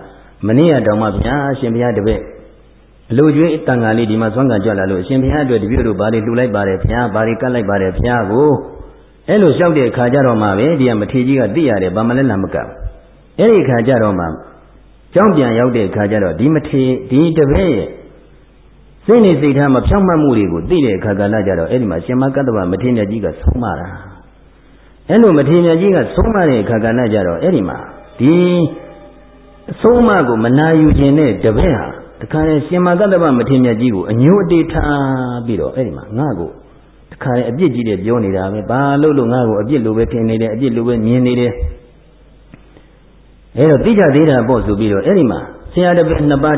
မနေ့ကတောင်မှဘုရားရှင်ဘုရားတပည့်အလိုကျွေးတန်ခါလေးဒီမှာသွမ်းခံကြွလာလို့ရှင်ဘုရားအတွက်တပည့်တို့ဘာတွေလှူလိုက်ပါတယ်ဘုရားဘာတွေကတ်လိုက်ပါတယ်ဘုရားကိုအဲ့လိုလျှောက်တဲ့ခါကြတော့မှပဲဒီကမထေကြီးကသိရတယ်ဘာမှလည်းလာမကပ်အဲ့ဒီခါကြတော့မှကြောင်းပြန်ရောက်တဲ့ခါကျတော့ဒီမထေဒီတပည့်ရဲ့ စိတ်နေစိတ်ထားမဖြောင့်မတ်မှုတွေကိုသိတဲ့အခါကလည်းကြတော့အဲ့ဒီမှာရှင်မကတ္တဗမထေရကြီးကဆုံးမတာအဲ့လိုမထေရကြီးကဆုံးမတဲ့အခါကလည်းကြတော့အဲ့ဒီမှာဒီအဆုံးမကိုမနာယူခြင်းနဲ့တပည့်ဟာတခါလေရှင်မကတ္တဗမထေရကြီးကိုအညိုအတေးထားပြီးတော့အဲ့ဒီမှာငါ့ကိုတခါလေအပြစ်ကြီးတယ်ပြောနေတာပဲဘာလို့လို့ငါ့ကိုအပြစ်လိုပဲထင်နေတယ်အပြစ်လိုပဲမြင်နေတယ်အဲတော့သိကြသေးတာပေါ့ဆိုပြီးတော့အဲ့ဒီမှာဆရာတစ်ပည့်နှစ်ပါး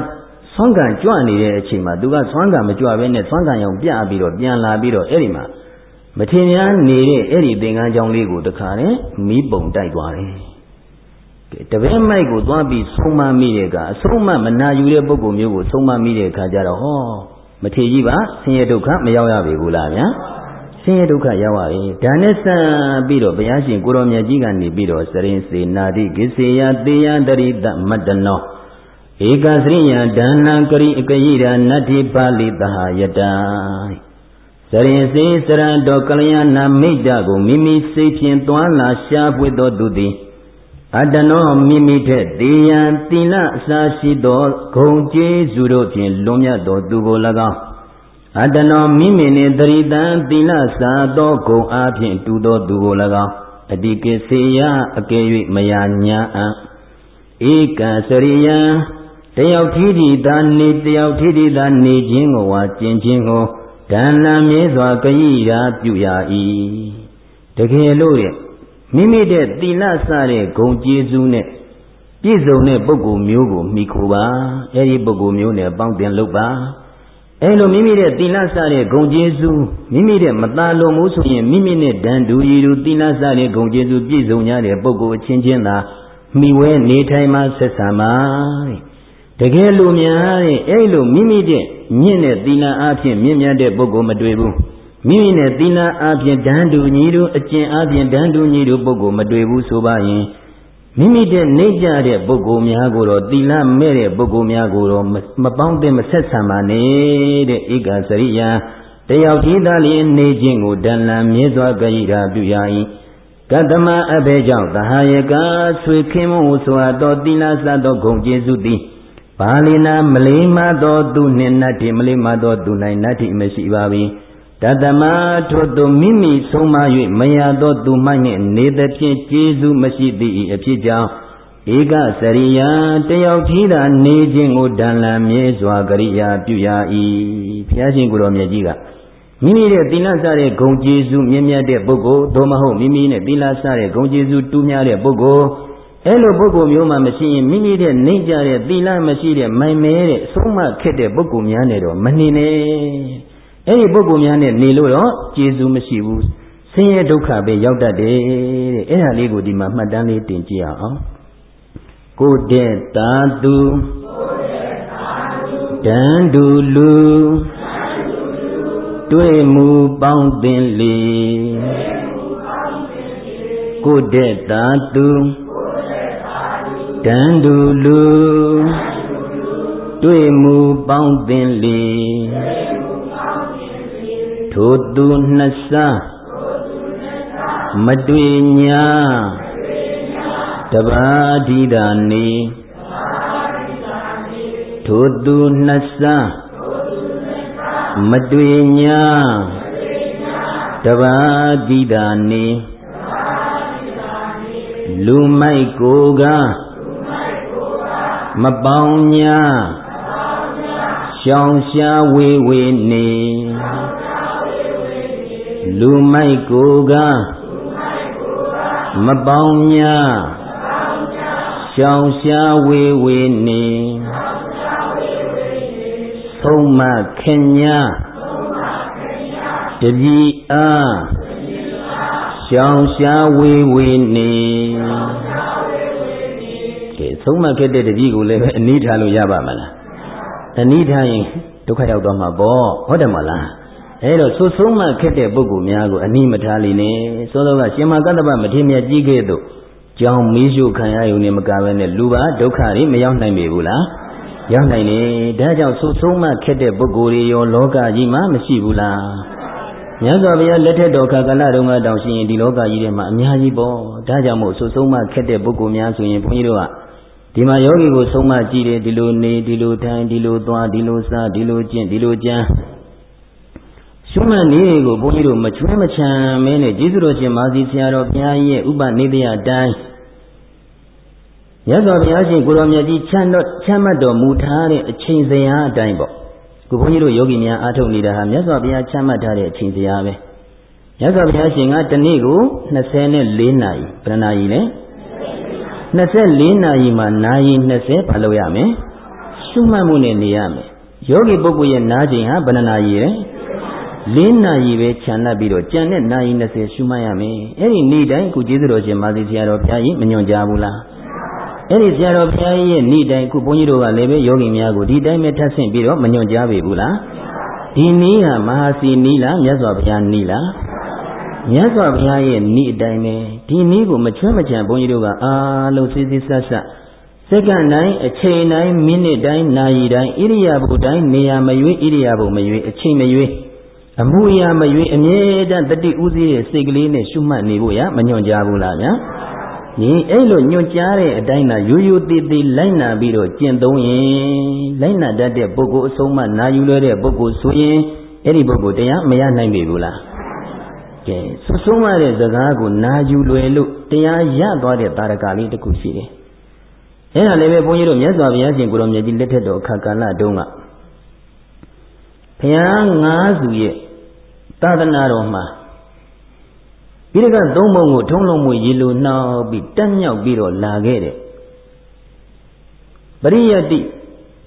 ဆွမ်းကံကြွနေတဲ့အချိန်မှာသူကဆွမ်းကံမကြွဘဲနဲ့ဆွမ်းကံရောင်ပြပြီးတော့ပြန်လာပြီးတော့အဲ့ဒီမှာမထင်များနေတဲ့အဲ့ဒီသင်္ကန်းကြောင်းလေးကိုတခါနဲ့မီးပုံတိုက်သွားတယ်တပည့်မိုက်ကိုသွားပြီးဆုံးမမိတဲ့ကအဆုံးမမနာယူတဲ့ပုဂ္ဂိုလ်မျိုးကိုဆုံးမမိတဲ့အခါကျတော့ဟောမထေကြီးပါဆင်းရဲဒုက္ခမရောက်ရပြီဘူးလားဗျာဆင်းရဲဒုက္ခရောက်ပါပြီဒါနဲ့စပြီးတော့ဘုရားရှင်ကိုရောမြတ်ကြီးကနေပြီးတော့စရင်စေနာတိကိစေယတေယတရိတမတ္တနော ဧကစရိယဒါနကရိအကယိရာနတ္တိပါဠိတဟယတစရင်စေစရတောကလျာဏမိတ်တကိုမိမိစိတ်ဖြင့်သွားလာရှားပွေသောသူသည်အတ္တနောမိမိထက်တေယံသီလအစာရှိသောဂုံကျေးဇူးတို့ဖြင့်လွန်မြတ်သောသူကို၎င်းအတ္တနောမိမိနှင့်တရိတံသီလစာသောဂုံအားဖြင့်တူသောသူကို၎င်းအတိကေစေယအကယ်၍မယာညာအံဧကံစရိယံ တယောက်ထီးထီသာနေတယောက်ထီးထီသာနေခြင်းကိုဝါကျင်ခြင်းကိုဒါနမြဲစွာကြည်ရာပြုရာ၏တကယ်လို့တဲ့မိမိတဲ့သီလစတဲ့ဂုံကျေးဇူးနဲ့ပြည့်စုံတဲ့ပုဂ္ဂိုလ်မျိုးကိုမိခိုပါအဲဒီပုဂ္ဂိုလ်မျိုးနဲ့ပေါင်းတင်လုပ်ပါအဲလိုမိမိတဲ့သီလစတဲ့ဂုံကျေးဇူးမိမိတဲ့မตาလုံးမှုဆိုရင်မိမိနဲ့တန်တူရည်သူသီလစတဲ့ဂုံကျေးဇူးပြည့်စုံကြတဲ့ပုဂ္ဂိုလ်အချင်းချင်းသာမိဝဲနေထိုင်မှဆက်ဆံပါတ ကယ်လို့များတဲ့အဲ့လိုမိမိတဲ့မြင့်တဲ့သီလအားဖြင့်မြင့်မြတ်တဲ့ပုဂ္ဂိုလ်မတွေ့ဘူးမိမိနဲ့သီလအားဖြင့်ဓာန်တူညီတို့အကျင့်အားဖြင့်ဓာန်တူညီတို့ပုဂ္ဂိုလ်မတွေ့ဘူးဆိုပါရင်မိမိတဲ့နေကြတဲ့ပုဂ္ဂိုလ်များကိုတော့သီလမဲ့တဲ့ပုဂ္ဂိုလ်များကိုတော့မပေါင်းတဲ့မဆက်ဆံပါနဲ့တဲ့ဧကစရိယတယောက်တည်းသားလျင်နေခြင်းကိုဒဏ္ဍမြဲစွာကြည်ရာပြုရ၏ကတ္တမအဘေကြောင့်သဟာယကဆွေခင်မဟုဆိုအပ်သောသီလစသောဂုံကျေးဇူးသည် ပါဠိနာမလေးမသောသူနှင့်နတ္တိမလေးမသောသူ၌နတ္တိမရှိပါဘီတတမထို့သူမိမိဆုံးမ၍မရသောသူမှနှင့်နေသဖြင့်ကျေးဇူးမရှိသည့်အဖြစ်ကြောင့်ဧကစရိယာတယောက်ကြီးသာနေခြင်းကိုဒဏ္ဍာမြဲစွာကရိယာပြုရ၏ဘုရားရှင်ကိုယ်တော်မြတ်ကြီးကမိမိရဲ့သီလစတဲ့ဂုံကျေးဇူးမြင့်မြတ်တဲ့ပုဂ္ဂိုလ်သို့မဟုတ်မိမိနဲ့သီလစတဲ့ဂုံကျေးဇူးတူးများတဲ့ပုဂ္ဂိုလ် အဲ့လိုပုဂ္ဂိုလ်မျိုးမှမရှိရင်မိမိတဲ့နှိမ့်ကြတဲ့သီလမရှိတဲ့မိုင်မဲတဲ့အဆုံးမခက်တဲ့ပုဂ္ဂိုလ်များနဲ့တော့မနေနဲ့အဲ့ဒီပုဂ္ဂိုလ်များနဲ့နေလို့တော့ကျေစုမရှိဘူးဆင်းရဲဒုက္ခပဲရောက်တတ်တယ်တဲ့အဲ့ဒါလေးကိုဒီမှာမှတ်တမ်းလေးတင်ကြည့်အောင်ကိုတဲ့တာသူတန်တူလူတွေ့မှုပေါင်းသင်လေကိုတဲ့တာသူ တန်တူလူတွေ့မှုပေါင်းသင်လေထိုသူနှစ်စားမတွေ့ညာတပါးဒီတာနေထိုသူနှစ်စားမတွေ့ညာတပါးဒီတာနေလူမိုက်ကိုက မပေါင်းညာရှောင်ရှားဝေဝေနေလူမိုက်ကိုကမပေါင်းညာရှောင်ရှားဝေဝေနေသုံးမခင်ညာတတိအားရှောင်ရှားဝေဝေနေ ဆုံးမခဲ့တဲ့တကြီးကိုလည်းပဲအနိထားလို့ရပါမလားအနိထားရင်ဒုက္ခရောက်သွားမှာပေါ့ဟုတ်တယ်မလားအဲတော့ဆုဆုံးမခဲ့တဲ့ပုဂ္ဂိုလ်များကိုအနိမထားလိနဲ့သောသောကရှင်မကတ္တပမထေမြတ်ကြီးခဲ့သို့ကြောင်းမီးရှို့ခံရယုံနဲ့မကဘဲနဲ့လူပါဒုက္ခတွေမရောက်နိုင်ပေဘူးလားရောက်နိုင်တယ်ဒါကြောင့်ဆုဆုံးမခဲ့တဲ့ပုဂ္ဂိုလ်တွေရောလောကကြီးမှာမရှိဘူးလားမြတ်စွာဘုရားလက်ထက်တော်ခါကလတုန်းကတောင်ရှိရင်ဒီလောကကြီးထဲမှာအများကြီးပေါ့ဒါကြောင့်မို့ဆုဆုံးမခဲ့တဲ့ပုဂ္ဂိုလ်များဆိုရင်ဘုန်းကြီးတို့က ဒီမှာယောဂီကိုဆုံးမကြည့်တယ်ဒီလိုနေဒီလိုထိုင်ဒီလိုသွားဒီလိုစားဒီလိုကျင့်ဒီလိုကြမ်းရှုမှတ်နေကိုဘုန်းကြီးတို့မချွဲမချမ်းမင်းနဲ့ကျေးဇူးတော်ရှင်မာစီဆရာတော်ဘုရားကြီးရဲ့ဥပနေတရားတိုင်းရသော်ဘုရားရှင်ကိုရောမြတ်ကြီးချမ်းတော်ချမ်းမတ်တော်မူထားတဲ့အချိန်စရာအတိုင်းပေါ့ခုဘုန်းကြီးတို့ယောဂီများအားထုတ်နေတာဟာမြတ်စွာဘုရားချမ်းမတ်ထားတဲ့အချိန်စရာပဲမြတ်စွာဘုရားရှင်ကတနေ့ကို24နာရီဘယ်နာရီလဲ 24နာရီမှာနာရီ20ဘာလို့ရမလဲရှုမှတ်မှုနဲ့နေရမယ်ယောဂီပုဂ္ဂိုလ်ရဲ့နားချိန်ဟာဘယ်နှနာရီလဲ4နာရီပဲခြံတ်ပြီးတော့ကြံတဲ့နာရီ20ရှုမှတ်ရမယ်အဲ့ဒီနေ့တိုင်းခုကျေးဇူးတော်ရှင်မာသီဆရာတော်ဘုရားကြီးမညွန်ကြားဘူးလားအဲ့ဒီဆရာတော်ဘုရားကြီးရဲ့နေ့တိုင်းခုဘုန်းကြီးတို့ကလည်းပဲယောဂီများကိုဒီတိုင်းပဲထပ်ဆင့်ပြီးတော့မညွန်ကြားပေဘူးလားဒီနည်းဟာမဟာစီနည်းလားမြတ်စွာဘုရားနည်းလား မြတ်စွာဘုရားရဲ့ဤအတိုင်းပဲဒီနည်းကိုမချွဲမချံဘုန်းကြီးတို့ကအားလုံးစစ်စစ်ဆက်ဆက်စက္ကန့်တိုင်းအချိန်တိုင်းမိနစ်တိုင်းနာရီတိုင်းဣရိယာပုတိုင်းနေရာမရွေးဣရိယာပုမရွေးအချိန်မရွေးအမှုအရာမရွေးအမြဲတမ်းတတိဥစည်းရဲ့စိတ်ကလေးနဲ့ရှုမှတ်နေဖို့ရမညွန်ကြဘူးလားဗျာဒီအဲ့လိုညွန်ကြားတဲ့အတိုင်းသာရိုးရိုးသေးသေးလိုက်နာပြီးတော့ကျင့်သုံးရင်လိုက်နာတတ်တဲ့ပုဂ္ဂိုလ်အဆုံးမနာယူလွဲတဲ့ပုဂ္ဂိုလ်ဆိုရင်အဲ့ဒီပုဂ္ဂိုလ်တရားမရနိုင်ပြီဘူးလား ကဲဆွဆုံးရတဲ့စကားကိုနာယူလွယ်လို့တရားရသွားတဲ့တာရကလေးတစ်ခုရှိတယ်။အဲ့ဒါလည်းပဲဘုန်းကြီးတို့မြတ်စွာဘုရားရှင်ကိုရောမြတ်ကြီးလက်ထက်တော်အခါကာလတုန်းကဘုရားငါးစုရဲ့သာသနာတော်မှာပိဋကသုံးပုံကိုထုံးလုံးမွေရေလိုနှောက်ပြီးတက်မြောက်ပြီးတော့လာခဲ့တဲ့ပရိယတ္တိ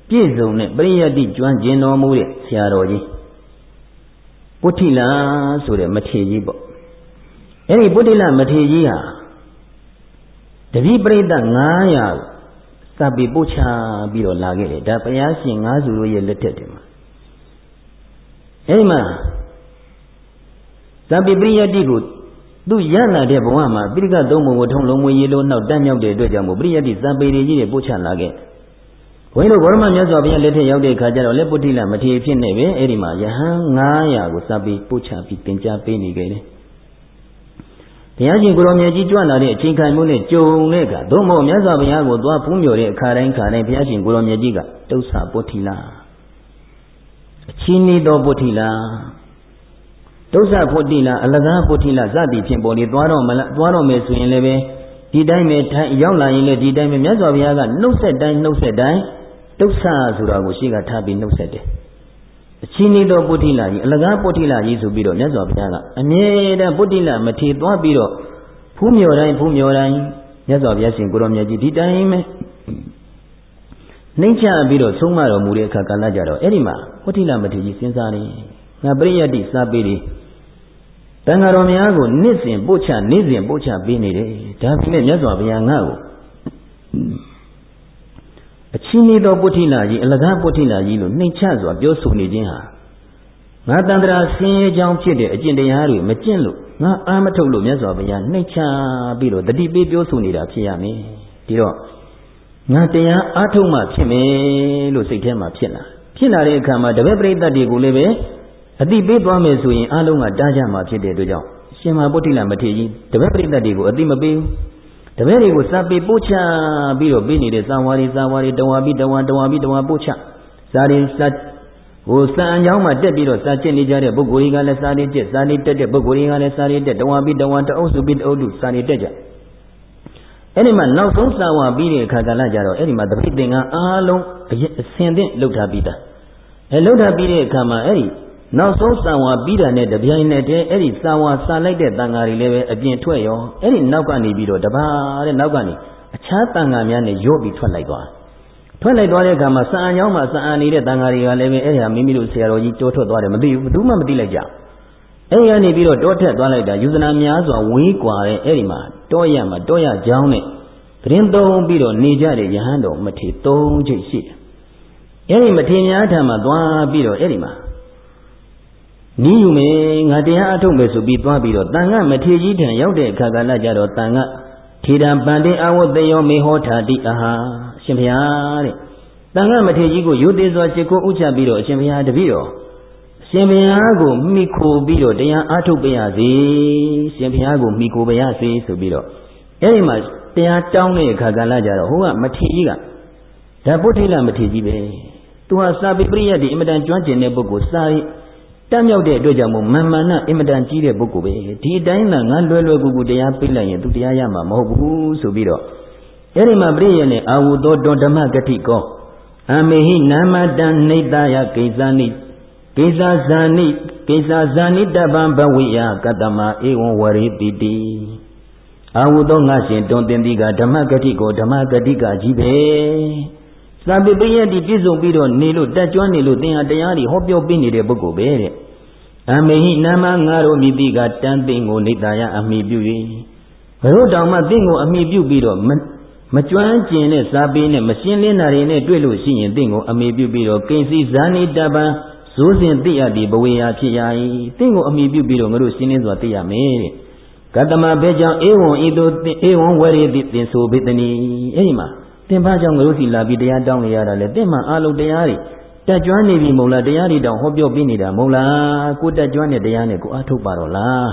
ပြည့်စုံတဲ့ပရိယတ္တိကျွမ်းကျင်တော်မူတဲ့ဆရာတော်ကြီး ပုထိလဆိုတဲ့မထေကြီးပေါ့အဲ့ဒီပုထိလမထေကြီးဟာတတိပရိသတ်900စပ်ပြီးပို့ချပြီးတော့လာခဲ့တယ်ဒါဘုရားရှင်9စုတို့ရဲ့လက်ထက်တွေမှာအဲ့ဒီမှာစပ်ပြီးပရိယတ္တိကိုသူရနာတဲ့ဘဝမှာပိဋကသုံးပုံကိုထုံလုံးမွေရေလို့နောက်တန်းမြောက်တဲ့အတွက်ကြောင့်မို့ပရိယတ္တိစံပေတွေကြီးတွေပို့ချလာခဲ့ ဘုန်းကြီးတို့ဘောရမမြတ်စွာဘုရားလက်ထက်ရောက်တဲ့အခါကျတော့လက်ပုထိလမထေဖြစ်နေပဲအဲ့ဒီမှာယဟန်900ကိုစပ်ပြီးပို့ချပြီးသင်ကြားပေးနေကြတယ်ဘုရားရှင်ကိုရောင်မြတ်ကြီးကြွလာတဲ့အချိန်ခံမှုနဲ့ကြုံတဲ့အခါသို့မဟုတ်မြတ်စွာဘုရားကိုသွားဖူးမြော်တဲ့အခါတိုင်းခါတိုင်းဘုရားရှင်ကိုရောင်မြတ်ကြီးကတုစ္ဆပုထိလအချင်းဤသောပုထိလဒုစဖုတိလအလကားဖုတိလစသည်ဖြင့်ပေါ်လေသွားတော့မလားသွားတော့မယ်ဆိုရင်လည်းပဲဒီတိုင်းပဲထိုင်ရောက်လာရင်လည်းဒီတိုင်းပဲမြတ်စွာဘုရားကနှုတ်ဆက်တိုင်းနှုတ်ဆက်တိုင်း ဒုစဆိုတာကိုရှေ့ကထားပြီးနှုတ်ဆက်တယ်အချင်းဤသောပုတိလကြီးအလကားပုတိလကြီးဆိုပြီးတော့မြတ်စွာဘုရားကအမြဲတမ်းပုတိလမထေသွားပြီးတော့ဖူးမြော်တိုင်းဖူးမြော်တိုင်းမြတ်စွာဘုရားရှင်ကိုရောမြတ်ကြီးဒီတိုင်းပဲနှိမ့်ချပြီးတော့ဆုံးမတော်မူတဲ့အခါကာလကြတော့အဲ့ဒီမှာပုတိလမထေကြီးစဉ်းစားနေငါပရိယတ်တိစာပေတွေတန်ဃာတော်များကိုနေ့စဉ်ပို့ချနေ့စဉ်ပို့ချပေးနေတယ်ဒါပေမဲ့မြတ်စွာဘုရားငါ့ကို အချင်းဤသောပုထိလာကြီးအလကားပုထိလာကြီးလို့နှိမ်ချစွာပြောဆိုနေခြင်းဟာငါတန်ត្រာဆင်းရဲကြောင်းဖြစ်တဲ့အကျင့်တရားတွေမကျင့်လို့ငါအာမထုတ်လို့မြတ်စွာဘုရားနှိမ်ချပြီးတော့တတိပေးပြောဆိုနေတာဖြစ်ရမယ်ဒီတော့ငါတရားအားထုတ်မှဖြစ်မယ်လို့စိတ်ထဲမှာဖြစ်လာဖြစ်လာတဲ့အခါမှာတပည့်ပရိသတ်တွေကိုလည်းပဲအတိပေးသွားမယ်ဆိုရင်အလုံးကတားကြမှာဖြစ်တဲ့အတွက်ကြောင့်ရှင်မပုဋ္ဌိလမထေရကြီးတပည့်ပရိသတ်တွေကိုအတိမပေးဘူး တပည့်တွေကိုစာပေပို့ချပြီးတော့ပြီးနေတဲ့စာဝါရီစာဝါရီတဝါပြီးတဝါတဝါပြီးတဝါပို့ချစာရင်စာဟိုစာအကြောင်းမှာတက်ပြီးတော့စာကျင့်နေကြတဲ့ပုဂ္ဂိုလ်တွေကလည်းစာတွေတက်စာတွေတက်တဲ့ပုဂ္ဂိုလ်တွေကလည်းစာတွေတက်တဝါပြီးတဝါတအုပ်စုပြီးတအုပ်စုစာတွေတက်ကြအဲ့ဒီမှာနောက်ဆုံးစာဝါပြီးတဲ့အခါကလည်းကြတော့အဲ့ဒီမှာတပိသင်္ကအားလုံးအစင်သင့်လှုပ်ထားပြီးသားအဲလှုပ်ထားပြီးတဲ့အခါမှာအဲ့ဒီ နောက်ဆုံးစာဝါပြီးတာနဲ့တပြိုင်နက်တည်းအဲ့ဒီစာဝါစာလိုက်တဲ့တန်ဃာတွေလည်းပဲအပြင်ထွက်ရောအဲ့ဒီနောက်ကနေပြီးတော့တပါးတဲ့နောက်ကနေအခြားတန်ဃာများနဲ့ရော့ပြီးထွက်လိုက်သွားထွက်လိုက်သွားတဲ့အခါမှာစာအံကြောင်းမှာစာအံနေတဲ့တန်ဃာတွေကလည်းပဲအဲ့ဒီဟာမိမိတို့ဆရာတော်ကြီးတိုးထွက်သွားတယ်မသိဘူးဘယ်သူမှမသိလိုက်ကြအဲ့ဒီကနေပြီးတော့တောထက်သွားလိုက်တာယူဇနာများစွာဝေးကွာတဲ့အဲ့ဒီမှာတောရမှာတောရကြောင်းနဲ့သတင်းသုံးပြီးတော့နေကြတဲ့ယဟန်တော်မထေ၃ချိတ်ရှိတယ်အဲ့ဒီမထေများထံမှာသွားပြီးတော့အဲ့ဒီမှာ နီးယူမယ်ငါတရားအထုတ်မယ်ဆိုပြီးသွားပြီးတော့တန်ခမထေကြီးထံရောက်တဲ့အခါကလည်းကြတော့တန်ခထေတံပန္တိအဝတ်တယောမေဟောထာတိအဟာအရှင်ဘုရားတဲ့တန်ခမထေကြီးကိုရိုသေစွာရှ िख ိုးဥချပြီးတော့အရှင်ဘုရားတပည့်တော်အရှင်ဘုရားကိုမိခိုပြီးတော့တရားအထုတ်ပြရစေရှင်ဘုရားကိုမိခိုပါရစေဆိုပြီးတော့အဲ့ဒီမှာတရားတောင်းတဲ့အခါကလည်းကြတော့ဟိုကမထေကြီးကဒါပုထိလမထေကြီးပဲသူဟာစာပေပရိယတ်ဒီအင်မတန်ကျွမ်းကျင်တဲ့ပုဂ္ဂိုလ်စာရိ တတ်မြောက်တဲ့အတွက်ကြောင့်မို့မာမာနအင်မတန်ကြီးတဲ့ပုဂ္ဂိုလ်ပဲဒီအတိုင်းသာငါလွယ်လွယ်ကူကူတရားပြလိုက်ရင်သူတရားရမှာမဟုတ်ဘူးဆိုပြီးတော့အဲ့ဒီမှာပြည့်ရနဲ့အာဝုသောတောဓမ္မဂတိကောအမေဟိနာမတံနေတယကိစ္စနိကိစ္စဇာနိကိစ္စဇာနိတပံဘဝိယကတမဧဝံဝရိတိတိအာဟုသောငါရှင်တွင်တင်သည်ကဓမ္မဂတိကိုဓမ္မဂတိကကြီးပဲ သာပိပိယတိပြည့်စုံပြီးတော့နေလို့တက်ကြွနေလို့သင်ဟာတရားတွေဟောပြောပေးနေတဲ့ပုဂ္ဂိုလ်ပဲတဲ့အမေဟိနာမငါတို့မိတိကတန်သိင်ကိုနေတရာအမိပြု၍ဘုရုတောင်မှသင်ကိုအမိပြုပြီးတော့မကျွမ်းကျင်တဲ့စာပေနဲ့မရှင်းလင်းတာတွေနဲ့တွေ့လို့ရှိရင်သင်ကိုအမိပြုပြီးတော့ကိဉ္စီဇာနိတပံဇိုးစဉ်သိရသည်ဘဝေယဖြစ်ရ၏သင်ကိုအမိပြုပြီးတော့ငါတို့ရှင်းလင်းစွာသိရမယ်တဲ့ကတမဘေကြောင့်ဧဝံဤသို့ဧဝံဝရေတိသင်ဆိုဘိတနီအဲ့ဒီမှာ သင်ဘာကြောင့်ငါတို့စီလာပြီးတရားတောင်းနေရတာလဲသင်မှအာလုံးတရားတွေတက်ကြွနေပြီမဟုတ်လားတရားတွေတောင်ဟောပြောပြနေတာမဟုတ်လားကိုတက်ကြွတဲ့တရားနဲ့ကိုအထုတ်ပါတော့လား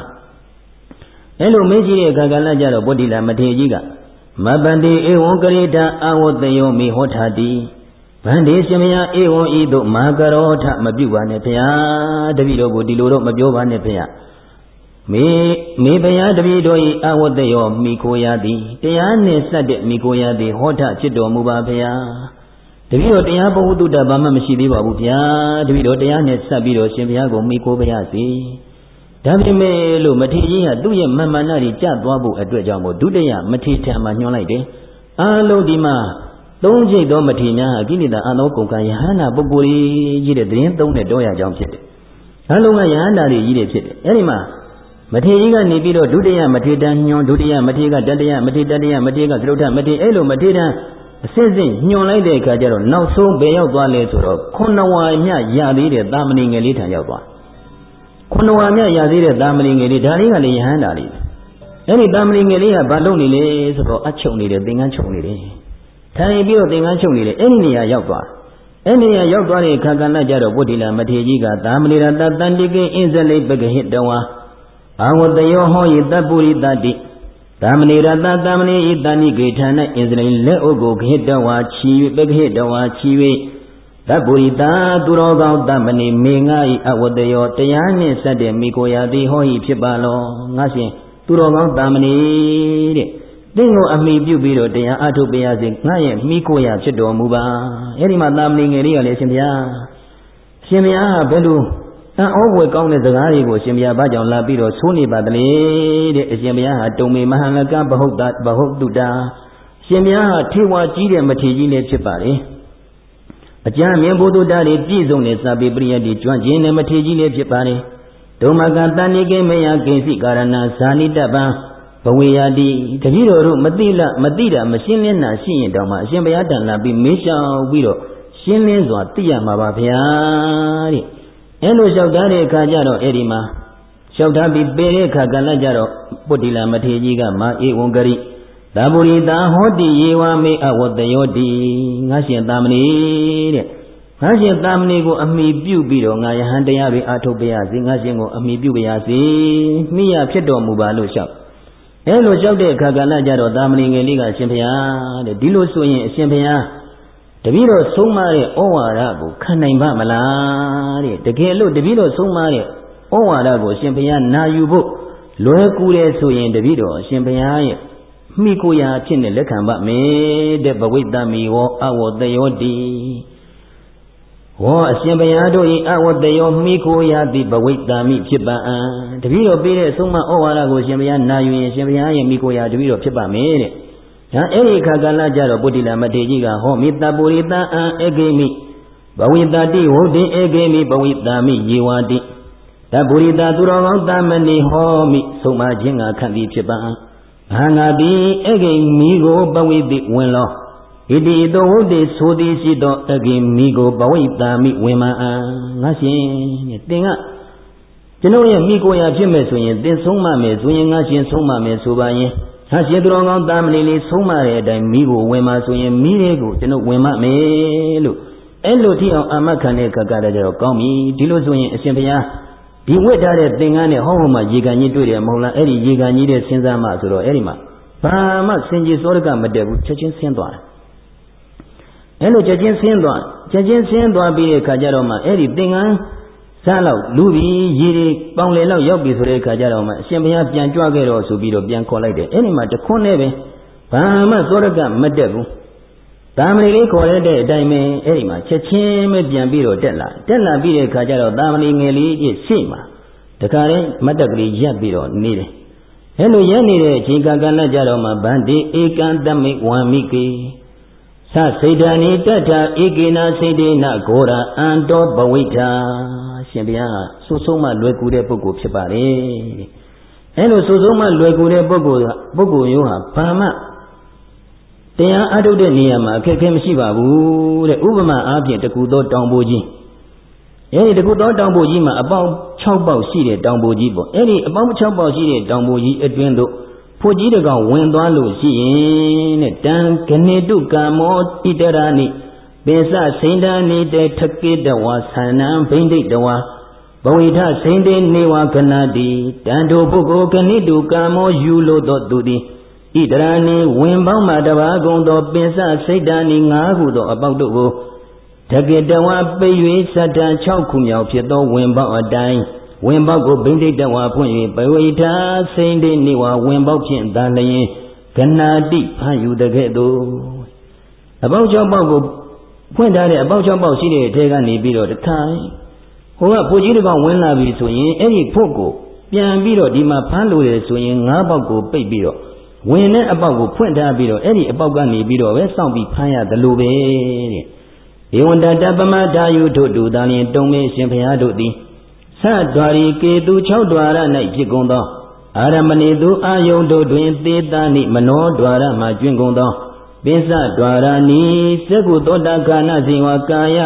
အဲ့လိုမေးကြည့်တဲ့အခါကလည်းကြတော့ဗုဒ္ဓိလာမထေရကြီးကမပန္တိဧဝံကရိတာအဝတယောမိဟောထာတိဗန္ဒီရှင်မယဧဝံဤသို့မာကရောထမပြုပါနဲ့ဗျာတပည့်တော်ကိုဒီလိုတော့မပြောပါနဲ့ဗျာ မေမေဘုရားတပည့်တော်ဤအဝတယောမိခိုရသည်တရားနှင့်ဆက်တဲ့မိခိုရသည်ဟောထဖြစ်တော်မူပါဗျာတပည့်တော်တရားဘဝတုတ္တဘာမှမရှိသေးပါဘူးဗျာတပည့်တော်တရားနဲ့ဆက်ပြီးတော့ရှင်ဘုရားကိုမိခိုးပါရစေဒါပေမဲ့လို့မထေရကြီးကသူ့ရဲ့မမှန်နာတွေကြသွားဖို့အတွက်ကြောင့်မို့ဒုတိယမထေထံမှာညွှန်လိုက်တယ်အားလုံးဒီမှာသုံးချိတ်သောမထေများအကိလေသာအသောကုန်ကယဟန္တာပုဂ္ဂိုလ်ကြီးတဲ့သတင်းသုံးတဲ့တော့ရကြောင်းဖြစ်တယ်အားလုံးကယဟန္တာတွေကြီးတွေဖြစ်တယ်အဲ့ဒီမှာ မထေကြီးကနေပြီးတော့ဒုတိယမထေတံညွန်ဒုတိယမထေကတတိယမထေတတိယမထေကသရုတ်ထမထေအဲ့လိုမထေတံအစစ်စစ်ညွန်လိုက်တဲ့အခါကျတော့နောက်ဆုံးဘယ်ရောက်သွားလဲဆိုတော့ခုနဝါမြရသေးတဲ့သာမဏေငယ်လေးထံရောက်သွားခုနဝါမြရသေးတဲ့သာမဏေငယ်လေးဒါလေးကလည်းယဟန္တာလေးအဲ့ဒီသာမဏေငယ်လေးကဘာလုပ်နေလဲဆိုတော့အချုပ်နေတယ်သင်္ကန်းချုပ်နေတယ်ထိုင်ပြီးတော့သင်္ကန်းချုပ်နေတယ်အဲ့ဒီနေရာရောက်သွားအဲ့ဒီနေရာရောက်သွားတဲ့ခါကဏ္ဍကြတော့ဝဋ္ဌိလာမထေကြီးကသာမဏေရတတန်တိကေအင်းဇလိပကဟိတဝါ အာဝတယောဟောယတပုရိတတိသာမဏေရတသာမဏေဤတဏိကေဌာနအင်္စလိလက်အုပ်ကိုခေတဝါချီ၍ပကဟိတဝါချီ၍သဗ္ဗုရိတာသူတော်ကောင်းသမဏေမေငါဤအဝတယောတရားနှင့်ဆက်တဲ့မိကိုရာသည်ဟောဤဖြစ်ပါလောငါရှင်သူတော်ကောင်းသမဏေတဲ့သင်ကိုအမိပြုပြီးတော့တရားအထုတ်ပေးရစေငါရဲ့မိကိုရာဖြစ်တော်မူပါအဲ့ဒီမှာသမဏေငယ်လေးကလည်းရှင်ဘုရားရှင်ဘုရားဘယ်လို တန်ဩဝယ်ကောင်းတဲ့စကားတွေကိုရှင်ဘုရားဘာကြောင့်လာပြီးတော့သိုးနေပါသလဲတဲ့အရှင်ဘုရားဟာတုံမေမဟာလကဘဟုတ်တာဘဟုတ်တုတာရှင်ဘုရားဟာထေဝါကြီးတဲ့မထေကြီးလည်းဖြစ်ပါလေအကျမ်းမြင်ဘုဒ္ဓတာတွေပြည့်စုံတဲ့စာပေပရိယတ်တွေကျွမ်းကျင်တဲ့မထေကြီးလည်းဖြစ်ပါလေဒုမကတဏိကေမယကိစီကာရဏဇာနိတပံဘဝေယတိတတိတော်တို့မသိလမသိတာမရှင်းလင်းတာရှိရင်တောင်မှအရှင်ဘုရားတန်လာပြီးမေးလျှောက်ပြီးတော့ရှင်းလင်းစွာသိရမှာပါဗျာတဲ့ အဲလိုလျှောက်ထားတဲ့အခါကျတော့အဲ့ဒီမှာလျှောက်ထားပြီးပေတဲ့အခါကလည်းကြတော့ပုတ္တိလာမထေကြီးကမာဧဝံဂရိသာပုရိတာဟောတိယေဝမေအဝတယောတိငါရှင်သာမဏေတဲ့ငါရှင်သာမဏေကိုအမိပြုပြီးတော့ငါယဟန်တရားတွေအထုတ်ပါရစေငါရှင်ကိုအမိပြုပါရစေမိရဖြစ်တော်မူပါလို့လျှောက်အဲလိုလျှောက်တဲ့အခါကလည်းကြတော့သာမဏေငယ်လေးကရှင်ဘုရားတဲ့ဒီလိုဆိုရင်အရှင်ဘုရား တပည့်တော်ဆုံးမတဲ့ဩဝါဒကိုခံနိုင်ပါမလားတဲ့တကယ်လို့တပည့်တော်ဆုံးမတဲ့ဩဝါဒကိုရှင်ဘုရားနာယူဖို့လွယ်ကူတယ်ဆိုရင်တပည့်တော်ရှင်ဘုရားရဲ့မိကိုရာဖြစ်နေလက်ခံပါမယ်တဲ့ဘဝိတ္တမီဝောအဝတယောတိဟောအရှင်ဘုရားတို့ဤအဝတယောမိကိုရာတိဘဝိတ္တမိဖြစ်ပါအံတပည့်တော်ပေးတဲ့အဆုံးမဩဝါဒကိုရှင်ဘုရားနာယူရင်ရှင်ဘုရားရဲ့မိကိုရာတပည့်တော်ဖြစ်ပါမယ်တဲ့ ဒါအဲ့ဒီခါကလာကြတော့ပုတ္တိလာမထေကြီးကဟောမိတပုရိတအံဧကေမိဘဝိတတိဝုဒ္ဓေဧကေမိဘဝိတာမိယေဝတိတပုရိတသူတော်ကောင်းသမဏိဟောမိဆုံးမခြင်းကခံပြီးဖြစ်ပါဘာငါတိဧကေမိကိုဘဝိတိဝင်လောဣတိတောဝုဒ္ဓေဆိုသည်ရှိသောဧကေမိကိုဘဝိတာမိဝင်မအံငါရှင်တင်ကကျွန်ုပ်ရဲ့မိကိုရာဖြစ်မဲ့ဆိုရင်သင်ဆုံးမမယ်ဆိုရင်ငါရှင်ဆုံးမမယ်ဆိုပါရင် ဟာရှင်သူတော်ကောင်းတာမဏေလေးဆုံးမတဲ့အတိုင်းမိကိုဝင်มาဆိုရင်မိတွေကိုကျွန်တော်ဝင်မမယ်လို့အဲ့လိုထိအောင်အာမခံတဲ့ခက်ကတည်းကတော့ကောင်းပြီဒီလိုဆိုရင်အရှင်ဘုရားဒီဝိထားတဲ့သင်္ကန်းနဲ့ဟောဟောမှရေကန်ကြီးတွေ့တယ်မဟုတ်လားအဲ့ဒီရေကန်ကြီးတဲ့စဉ်းစားမှဆိုတော့အဲ့ဒီမှာဘာမှစင်ကြီးစောရကမတက်ဘူးချက်ချင်းဆင်းသွားတယ်အဲ့လိုချက်ချင်းဆင်းသွားချက်ချင်းဆင်းသွားပြီးတဲ့ခါကျတော့မှအဲ့ဒီသင်္ကန်း စားလောက်လူပြီးရေတွေပေါင်လေလောက်ရောက်ပြီဆိုတဲ့အခါကျတော့မှအရှင်ဘုရားပြန်ကြွခဲ့တော့ဆိုပြီးတော့ပြန်ခေါ်လိုက်တယ်အဲ့ဒီမှာတခွန်းနဲ့ပဲဘာမှသောရကမတက်ဘူးတာမဏေလေးခေါ်ရတဲ့အတိုင်းပဲအဲ့ဒီမှာချက်ချင်းပဲပြန်ပြီးတော့တက်လာတက်လာပြီးတဲ့အခါကျတော့တာမဏေငယ်လေးကြီးရှေ့မှာတခါတည်းမတ်တကလေးရပ်ပြီးတော့နေတယ်အဲ့လိုရပ်နေတဲ့အချိန်ကကလကြတော့မှဗန္တိဧကံတမိဝံမိကေသစိတ်ဓာနိတတ္ထာဧကေနာစိတ်ဒေနဂောရာအန္တောပဝိထာ ရှင်ဘုရားဆိုဆုံးမလွယ်ကူတဲ့ပုဂ္ဂိုလ်ဖြစ်ပါလေအဲ့လိုဆိုဆုံးမလွယ်ကူတဲ့ပုဂ္ဂိုလ်ပုဂ္ဂိုလ်မျိုးဟာဘာမှတရားအထုတ်တဲ့နေရာမှာအခက်အခဲမရှိပါဘူးတဲ့ဥပမာအားဖြင့်တကူသောတောင်ပိုကြီးအဲဒီတကူသောတောင်ပိုကြီးမှာအပေါင်း6ပေါက်ရှိတဲ့တောင်ပိုကြီးပေါ့အဲဒီအပေါင်း6ပေါက်ရှိတဲ့တောင်ပိုကြီးအတွင်းသို့ဖို့ကြီးတကောင်ဝင်သွားလို့ရှိရင်တဲ့တံကနေတုကာမောဣတရာနိ ပိစစိန္ဒာနိတေထကိတဝါသန္နံဘိန္ဒိတဝါဘဝိထစိန္ဒေနေဝကနာတိတံတို့ပုဂ္ဂိုလ်ကနိတုကာမောယူလို့သောသူသည်ဣတရာနိဝင်ပေါင်းမှတပါးကုန်သောပင်စစိတ်တန်ဤငါးခုသောအပေါက်တို့ကိုတကေတဝပိ၍စတ္တန်6ခုမြောက်ဖြစ်သောဝင်ပေါက်အတိုင်းဝင်ပေါက်ကိုဗိဓိတဝါဖွင့်၍ပဝိထာစိန်တိနိဝါဝင်ပေါက်ဖြင့်သာလျင်ကနာတိဖန်ယူတကဲ့သို့အပေါက်6ပေါက်ကို ဖွင့်ထားတဲ့အပေါက်6ပေါက်ရှိတဲ့အထဲကနေပြီးတော့တခါဟိုကဖို့ကြီးတကောင်ဝင်လာပြီဆိုရင်အဲ့ဒီဖို့ကိုပြန်ပြီးတော့ဒီမှာဖမ်းလို့ရဆိုရင်၅ပေါက်ကိုပိတ်ပြီးတော့ဝင်တဲ့အပေါက်ကိုဖွင့်ထားပြီးတော့အဲ့ဒီအပေါက်ကနေပြီးတော့ပဲစောင့်ပြီးဖမ်းရတယ်လို့ပဲတဲ့ဧဝံတတပမတာယုတို့တူသာလျင်တုံမေရှင်ဘုရားတို့သည်သဒ္ဒွာရီကေသူ6ဒွါရ၌ဖြစ်ကုန်သောအာရမဏိသူအာယုန်တို့တွင်သေတာနိမနောဒွါရမှကျွင်ကုန်သော ပိစဒွါရနိသက္ကုသောတာကာနဇင်ဝါကာယ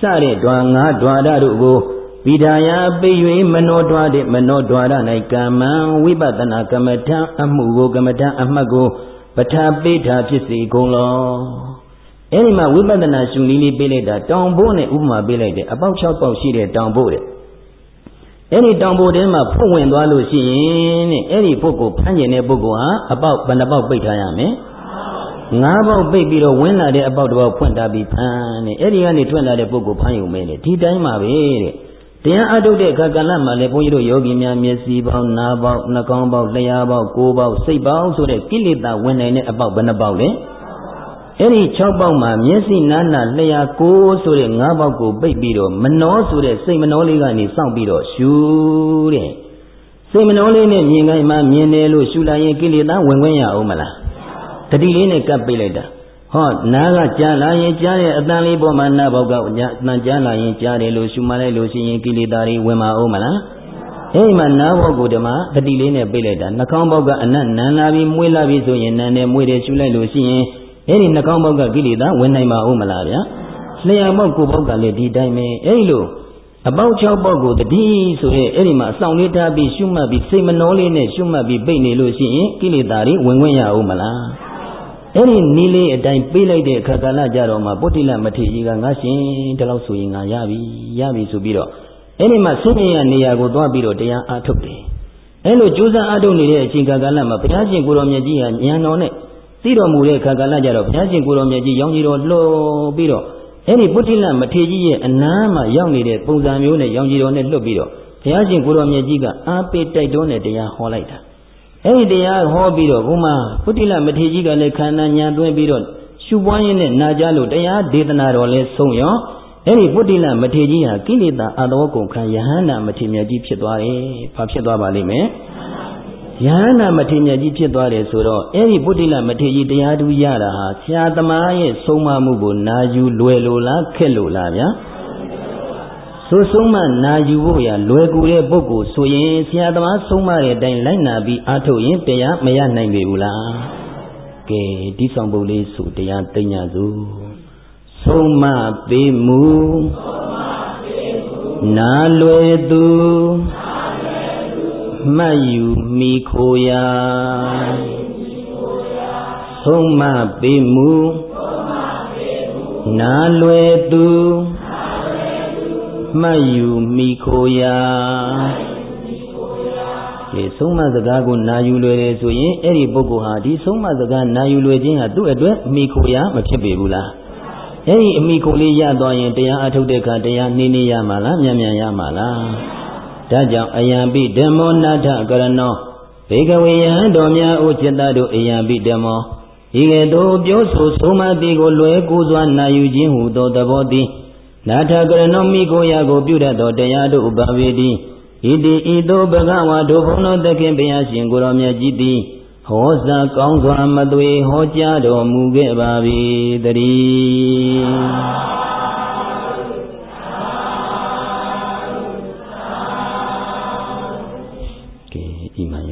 စတဲ့ဒွါငါးဒွါရတို့ကိုပိဒါယပိ၍မနောဒွါတဲ့မနောဒွါရ၌ကမ္မံဝိပဿနာကမ္မထံအမှုကိုကမ္မထံအမှတ်ကိုပဋ္ဌာပိဋ္ဌာဖြစ်စေကုန်လောအဲ့ဒီမှာဝိပဿနာရှုနည်းလေးပေးလိုက်တာတောင်ဘိုးနဲ့ဥပမာပေးလိုက်တယ်အပေါက်6ပေါက်ရှိတဲ့တောင်ဘိုးတဲ့အဲ့ဒီတောင်ဘိုးထဲမှာဖွင့်ဝင်သွားလို့ရှိရင်တဲ့အဲ့ဒီပုဂ္ဂိုလ်ဖမ်းကျင်တဲ့ပုဂ္ဂိုလ်ဟာအပေါက်ဘယ်နှပေါက်ပိတ်ထားရမလဲ ငါးပေါက်ပိတ်ပြီးတော့ဝင်လာတဲ့အပေါက်တစ်ပေါက်ဖွင့်ထားပြီးဖမ်းတဲ့အဲ့ဒီကနေထွက်လာတဲ့ပုဂ္ဂိုလ်ဖမ်းယူမယ်တဲ့ဒီတိုင်းမှာပဲတဲ့တရားအထုတ်တဲ့အခါကလမှာလည်းဘုန်းကြီးတို့ယောဂီများမျက်စိပေါက်နားပေါက်နှာခေါင်းပေါက်လျှာပေါက်ကိုယ်ပေါက်စိတ်ပေါက်ဆိုတဲ့ကိလေသာဝင်နိုင်တဲ့အပေါက်ဘယ်နှပေါက်လဲအဲ့ဒီ6ပေါက်မှာမျက်စိနားနာလျှာကိုယ်ဆိုတဲ့5ပေါက်ကိုပိတ်ပြီးတော့မနှောဆိုတဲ့စိတ်မနှောလေးကနေစောင့်ပြီးတော့ရှူတဲ့စိတ်မနှောလေးနဲ့မြင်ခိုင်းမှမြင်တယ်လို့ရှူလိုက်ရင်ကိလေသာဝင်ခွင့်ရအောင်မလား တတိလေးနဲ့ကပ်ပိတ်လိုက်တာဟောနားကကြားလာရင်ကြားတဲ့အတန်လေးပေါ်မှာနားဘောက်ကညအတန်ကြားလာရင်ကြားတယ်လို့ရှုမှလိုက်လို့ရှိရင်ကိလေသာတွေဝင်မအောင်မလားအဲဒီမှာနားဘောက်ကိုဓမ္မတတိလေးနဲ့ပြိလိုက်တာနှာခေါင်းဘောက်ကအနတ်နန်လာပြီးမွေးလာပြီးဆိုရင်နန်တယ်မွေးတယ်ရှုလိုက်လို့ရှိရင်အဲဒီနှာခေါင်းဘောက်ကကိလေသာဝင်နိုင်မအောင်မလားဗျာလျှာဘောက်ကိုဘောက်ကလည်းဒီတိုင်းပဲအဲဒီလိုအပေါက်၆ပေါက်ကိုတတိဆိုရဲအဲ့ဒီမှာအဆောင်လေးထားပြီးရှုမှတ်ပြီးစိတ်မနှောလေးနဲ့ရှုမှတ်ပြီးပိတ်နေလို့ရှိရင်ကိလေသာတွေဝင်ဝင်ရအောင်မလား အဲ့ဒီနီးလေးအတိုင်းပေးလိုက်တဲ့အခါကာလကြတော့မှပုတ္တိလမထေကြီးကငါရှင်ဒီလောက်ဆိုရင်ငါရပြီရပြီဆိုပြီးတော့အဲ့ဒီမှာဆင်းရဲနေရာကိုသွားပြီးတော့တရားအားထုတ်တယ်အဲ့လိုကြိုးစားအားထုတ်နေတဲ့အချိန်ကာလမှာဘုရားရှင်ကိုရောင်မြတ်ကြီးဟာဉာဏ်တော်နဲ့သိတော်မူတဲ့အခါကာလကြတော့ဘုရားရှင်ကိုရောင်မြတ်ကြီးရောင်ကြီးတော်လှော်ပြီးတော့အဲ့ဒီပုတ္တိလမထေကြီးရဲ့အနားမှာရောက်နေတဲ့ပုံစံမျိုးနဲ့ရောင်ကြီးတော်နဲ့လွတ်ပြီးတော့ဘုရားရှင်ကိုရောင်မြတ်ကြီးကအားပေးတိုက်တွန်းတဲ့တရားဟောလိုက်တာ အဲ့ဒီတရားဟောပြီးတော့ဘုမပုတ္တိလမထေကြီးကလည်းခန္ဓာညာသွင်းပြီးတော့ရှုပွားရင်းနဲ့နာကြလို့တရားဒေသနာတော်လဲဆုံးရောအဲ့ဒီပုတ္တိလမထေကြီးဟာကိလေသာအသောကုန်ခံယဟန္တာမထေမြတ်ကြီးဖြစ်သွားတယ်။ဘာဖြစ်သွားပါလိမ့်မယ်။ယဟန္တာမထေမြတ်ကြီးဖြစ်သွားတယ်ဆိုတော့အဲ့ဒီပုတ္တိလမထေကြီးတရားတူရတာဟာဆရာသမားရဲ့ဆုံးမမှုကိုနာယူလွယ်လို့လားခက်လို့လားဗျာ။ ဆိုဆုံးမနာယူဖို့ရလွယ်ကူတဲ့ပုဂ္ဂိုလ်ဆိုရင်ဆရာသမားဆုံးမတဲ့အတိုင်းလိုက်နာပြီးအားထုတ်ရင်တရားမရနိုင်ပေဘူးလားကဲဒီဆောင်ပုတ်လေးဆိုတရားသိညာစုဆုံးမပေးမူနာလွယ်သူမှတ်ယူမိခိုရာဆုံးမပေးမူနာလွယ်သူ မှတ်ယူမိခိုရာဒီဆုံးမစကားကိုနာယူလွယ်တယ်ဆိုရင်အဲ့ဒီပုဂ္ဂိုလ်ဟာဒီဆုံးမစကားနာယူလွယ်ခြင်းဟာသူ့အတွက်မိခိုရာမဖြစ်ပေဘူးလားအဲ့ဒီအမိခိုလေးရသွားရင်တရားအထုတ်တဲ့အခါတရားနှင်းနေရမှာလားမြန်မြန်ရမှာလားဒါကြောင့်အယံပိဓမ္မောနာထကရဏောဘေကဝေယံတော်များဥจิตတို့အယံပိဓမ္မောဤကဲ့သို့ပြောဆိုဆုံးမသည်ကိုလွယ်ကူစွာနာယူခြင်းဟုသောသဘောသည် နာထကရဏောမိကိုရာကိုပြုတတ်သောတရားတို့ဥပဝေတိဣတိဤသို့ဘဂဝါတို့ဘုန်းတော်သခင်ဘုရားရှင်ကိုရောမြတ်ကြီးသည်ဟောစာကောင်းစွာမသွေဟောကြားတော်မူခဲ့ပါ၏တည်းဤမှန်ရစုကြ